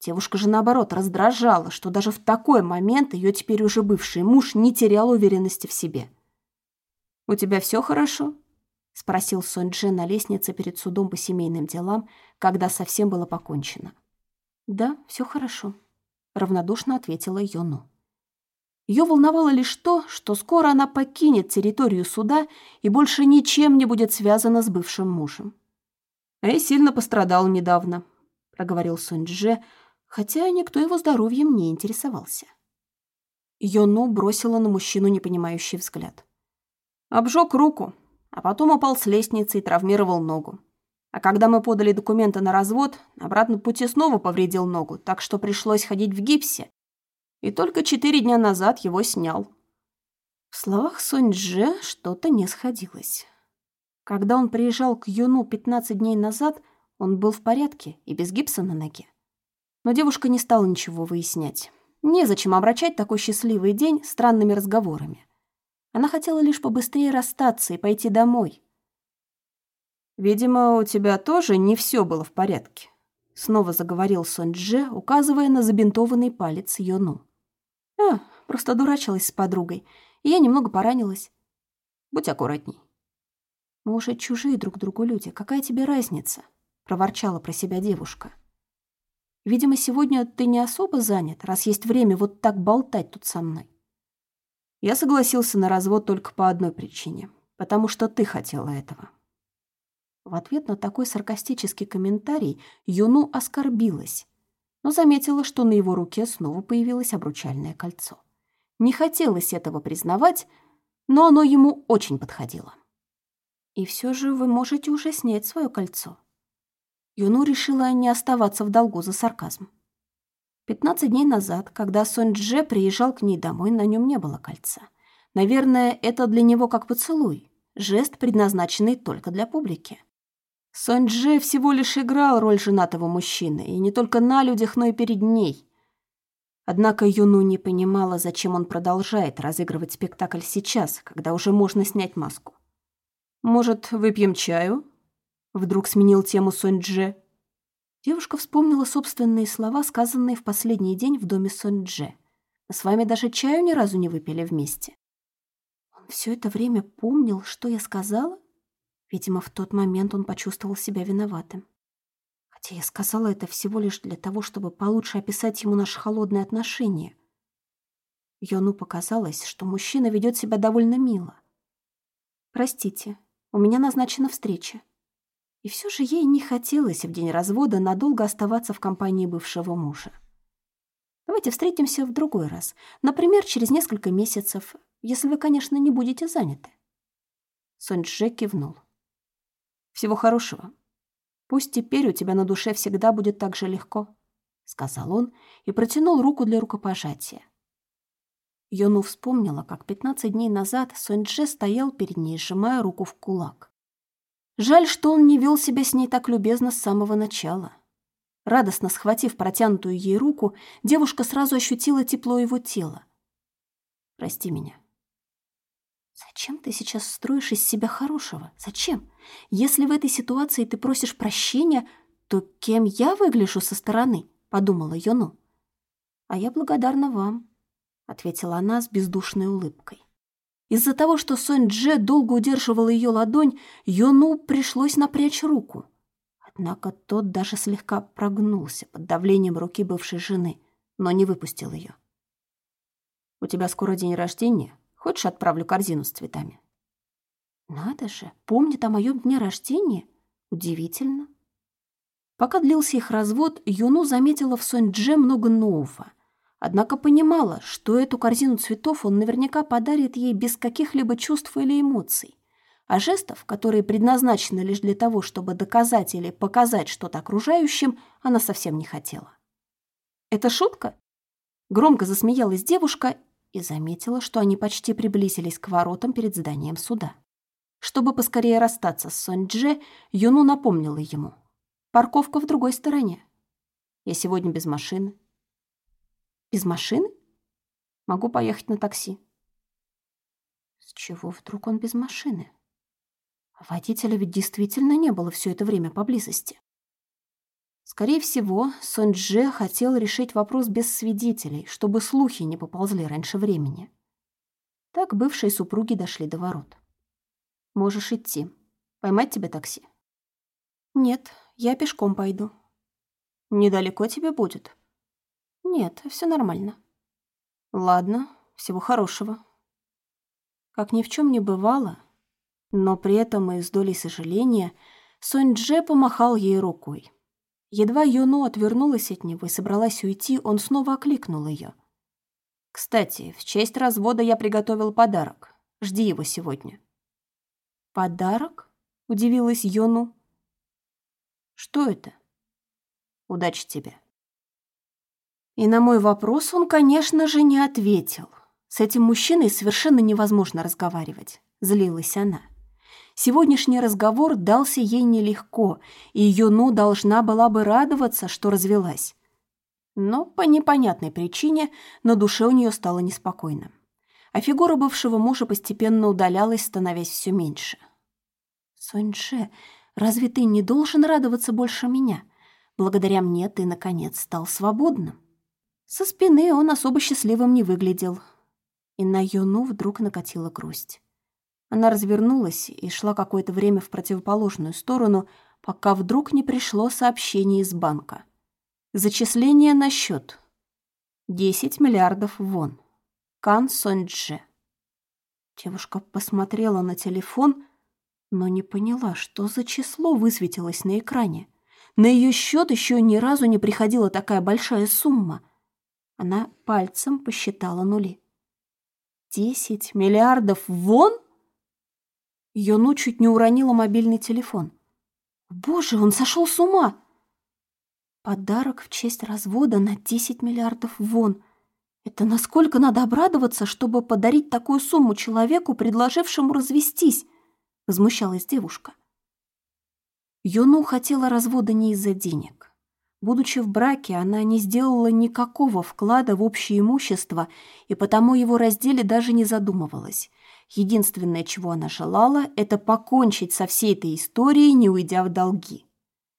Девушка же, наоборот, раздражала, что даже в такой момент ее теперь уже бывший муж не терял уверенности в себе. «У тебя все хорошо?» — спросил Сонь-Дже на лестнице перед судом по семейным делам, когда совсем было покончено. «Да, все хорошо», — равнодушно ответила Йону. Ее волновало лишь то, что скоро она покинет территорию суда и больше ничем не будет связана с бывшим мужем. «Эй сильно пострадал недавно», — проговорил Сонь-Дже, хотя никто его здоровьем не интересовался. Йону бросила на мужчину непонимающий взгляд. Обжег руку, а потом упал с лестницы и травмировал ногу. А когда мы подали документы на развод, на обратном пути снова повредил ногу, так что пришлось ходить в гипсе. И только четыре дня назад его снял. В словах Сонь-Дже что-то не сходилось. Когда он приезжал к Юну 15 дней назад, он был в порядке и без гипса на ноге. Но девушка не стала ничего выяснять. Незачем обращать такой счастливый день странными разговорами. Она хотела лишь побыстрее расстаться и пойти домой. «Видимо, у тебя тоже не все было в порядке», — снова заговорил Сонь-Дже, указывая на забинтованный палец Йону. «А, просто дурачилась с подругой, и я немного поранилась. Будь аккуратней». «Мы уже чужие друг другу люди, какая тебе разница?» — проворчала про себя девушка. «Видимо, сегодня ты не особо занят, раз есть время вот так болтать тут со мной». Я согласился на развод только по одной причине. Потому что ты хотела этого. В ответ на такой саркастический комментарий Юну оскорбилась, но заметила, что на его руке снова появилось обручальное кольцо. Не хотелось этого признавать, но оно ему очень подходило. «И все же вы можете уже снять свое кольцо». Юну решила не оставаться в долгу за сарказм. 15 дней назад, когда Сонь-Дже приезжал к ней домой, на нем не было кольца. Наверное, это для него как поцелуй, жест, предназначенный только для публики. Сонь-Дже всего лишь играл роль женатого мужчины, и не только на людях, но и перед ней. Однако Юну не понимала, зачем он продолжает разыгрывать спектакль сейчас, когда уже можно снять маску. «Может, выпьем чаю?» Вдруг сменил тему Сонь-Дже. Девушка вспомнила собственные слова, сказанные в последний день в доме Сонь-Дже. «Мы с вами даже чаю ни разу не выпили вместе». Он все это время помнил, что я сказала? Видимо, в тот момент он почувствовал себя виноватым. Хотя я сказала это всего лишь для того, чтобы получше описать ему наши холодные отношения. Йону показалось, что мужчина ведет себя довольно мило. «Простите, у меня назначена встреча», и все же ей не хотелось в день развода надолго оставаться в компании бывшего мужа. Давайте встретимся в другой раз. Например, через несколько месяцев, если вы, конечно, не будете заняты. Сонь-Дже кивнул. «Всего хорошего. Пусть теперь у тебя на душе всегда будет так же легко», — сказал он и протянул руку для рукопожатия. Йону вспомнила, как 15 дней назад Сонь-Дже стоял перед ней, сжимая руку в кулак. Жаль, что он не вел себя с ней так любезно с самого начала. Радостно схватив протянутую ей руку, девушка сразу ощутила тепло его тела. «Прости меня». «Зачем ты сейчас строишь из себя хорошего? Зачем? Если в этой ситуации ты просишь прощения, то кем я выгляжу со стороны?» — подумала Йону. «А я благодарна вам», — ответила она с бездушной улыбкой. Из-за того, что Сонь Дже долго удерживала ее ладонь, Йону пришлось напрячь руку. Однако тот даже слегка прогнулся под давлением руки бывшей жены, но не выпустил ее. «У тебя скоро день рождения. Хочешь, отправлю корзину с цветами?» «Надо же, помнит о моем дне рождения? Удивительно». Пока длился их развод, Юну заметила в Сонь Дже много нового. Однако понимала, что эту корзину цветов он наверняка подарит ей без каких-либо чувств или эмоций. А жестов, которые предназначены лишь для того, чтобы доказать или показать что-то окружающим, она совсем не хотела. «Это шутка?» Громко засмеялась девушка и заметила, что они почти приблизились к воротам перед зданием суда. Чтобы поскорее расстаться с Сонь-Дже, Юну напомнила ему. «Парковка в другой стороне. Я сегодня без машины. Без машины? Могу поехать на такси. С чего вдруг он без машины? Водителя ведь действительно не было все это время поблизости. Скорее всего, Сон Дже хотел решить вопрос без свидетелей, чтобы слухи не поползли раньше времени. Так бывшие супруги дошли до ворот. «Можешь идти. Поймать тебе такси?» «Нет, я пешком пойду». «Недалеко тебе будет?» Нет, все нормально. Ладно, всего хорошего. Как ни в чем не бывало, но при этом и с долей сожаления Сонь Дже помахал ей рукой. Едва Юну отвернулась от него и собралась уйти, он снова окликнул ее. «Кстати, в честь развода я приготовил подарок. Жди его сегодня». «Подарок?» — удивилась Йону. «Что это?» «Удачи тебе». И на мой вопрос он, конечно же, не ответил. С этим мужчиной совершенно невозможно разговаривать, злилась она. Сегодняшний разговор дался ей нелегко, и Юну должна была бы радоваться, что развелась. Но по непонятной причине на душе у нее стало неспокойно. А фигура бывшего мужа постепенно удалялась, становясь все меньше. «Соньше, разве ты не должен радоваться больше меня? Благодаря мне ты, наконец, стал свободным». Со спины он особо счастливым не выглядел. И на Юну вдруг накатила грусть. Она развернулась и шла какое-то время в противоположную сторону, пока вдруг не пришло сообщение из банка. Зачисление на счет. 10 миллиардов вон. Кан Сонджи. Девушка посмотрела на телефон, но не поняла, что за число высветилось на экране. На ее счет еще ни разу не приходила такая большая сумма — она пальцем посчитала нули. «Десять миллиардов вон?» Йону чуть не уронила мобильный телефон. «Боже, он сошел с ума!» Подарок в честь развода на 10 миллиардов вон. Это насколько надо обрадоваться, чтобы подарить такую сумму человеку, предложившему развестись? Возмущалась девушка. Юну хотела развода не из-за денег. Будучи в браке, она не сделала никакого вклада в общее имущество и потому его разделе даже не задумывалась. Единственное, чего она желала, это покончить со всей этой историей, не уйдя в долги.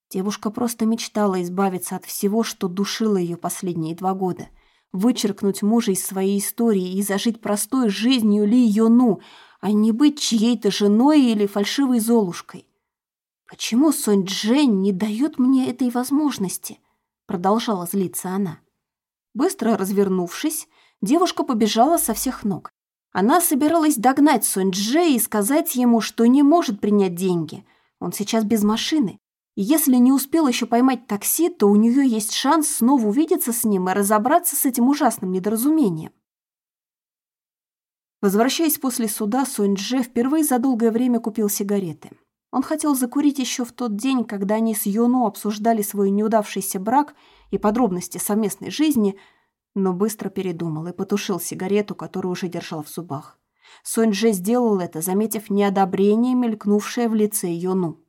Девушка просто мечтала избавиться от всего, что душило ее последние два года. Вычеркнуть мужа из своей истории и зажить простой жизнью Ли Йону, а не быть чьей-то женой или фальшивой золушкой. «Почему Сонь Джень не дает мне этой возможности?» Продолжала злиться она. Быстро развернувшись, девушка побежала со всех ног. Она собиралась догнать Сонь Дже и сказать ему, что не может принять деньги. Он сейчас без машины. И если не успел еще поймать такси, то у нее есть шанс снова увидеться с ним и разобраться с этим ужасным недоразумением. Возвращаясь после суда, Сонь-Дже впервые за долгое время купил сигареты. Он хотел закурить еще в тот день, когда они с Йону обсуждали свой неудавшийся брак и подробности совместной жизни, но быстро передумал и потушил сигарету, которую уже держал в зубах. Сонь-Дже сделал это, заметив неодобрение, мелькнувшее в лице Йону.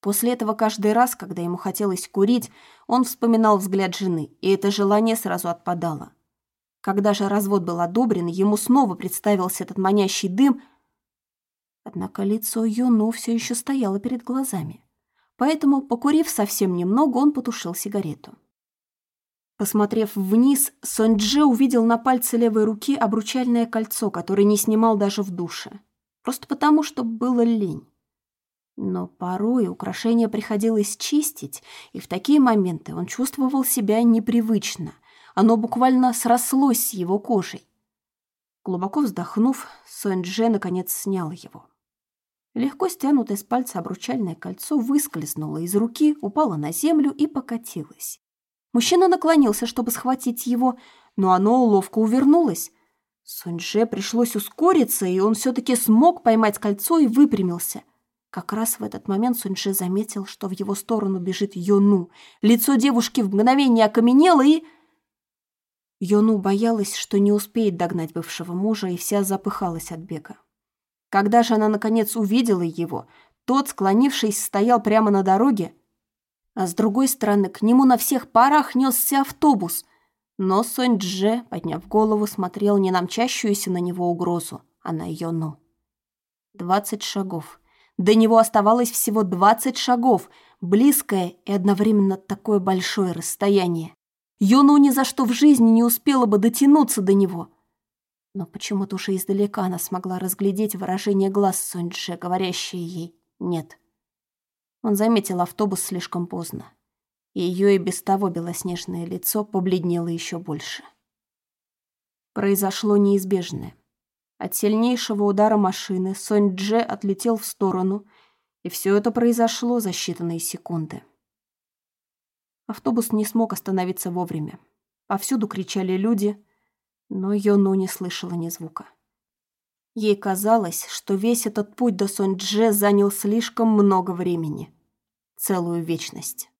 После этого каждый раз, когда ему хотелось курить, он вспоминал взгляд жены, и это желание сразу отпадало. Когда же развод был одобрен, ему снова представился этот манящий дым, однако лицо Юну все еще стояло перед глазами. Поэтому, покурив совсем немного, он потушил сигарету. Посмотрев вниз, Сонджи увидел на пальце левой руки обручальное кольцо, которое не снимал даже в душе. Просто потому, что было лень. Но порой украшение приходилось чистить, и в такие моменты он чувствовал себя непривычно. Оно буквально срослось с его кожей. Глубоко вздохнув, Сонь-Дже наконец снял его. Легко стянутое с пальца обручальное кольцо выскользнуло из руки, упало на землю и покатилось. Мужчина наклонился, чтобы схватить его, но оно ловко увернулось. Сонь-Дже пришлось ускориться, и он все-таки смог поймать кольцо и выпрямился. Как раз в этот момент Суньше заметил, что в его сторону бежит Йону. Лицо девушки в мгновение окаменело и... Йону боялась, что не успеет догнать бывшего мужа, и вся запыхалась от бега. Когда же она, наконец, увидела его, тот, склонившись, стоял прямо на дороге, а с другой стороны к нему на всех парах несся автобус. Но Сонь-Дже, подняв голову, смотрел не на мчащуюся на него угрозу, а на Йону. Двадцать шагов — до него оставалось всего 20 шагов, близкое и одновременно такое большое расстояние. Юну ни за что в жизни не успела бы дотянуться до него. Но почему-то уже издалека она смогла разглядеть выражение глаз Соньдже, говорящее ей «нет». Он заметил автобус слишком поздно, ее и без того белоснежное лицо побледнело еще больше. Произошло неизбежное. От сильнейшего удара машины Сонь Дже отлетел в сторону, и все это произошло за считанные секунды. Автобус не смог остановиться вовремя. Повсюду кричали люди, но Йону не слышала ни звука. Ей казалось, что весь этот путь до Сонь Дже занял слишком много времени. Целую вечность.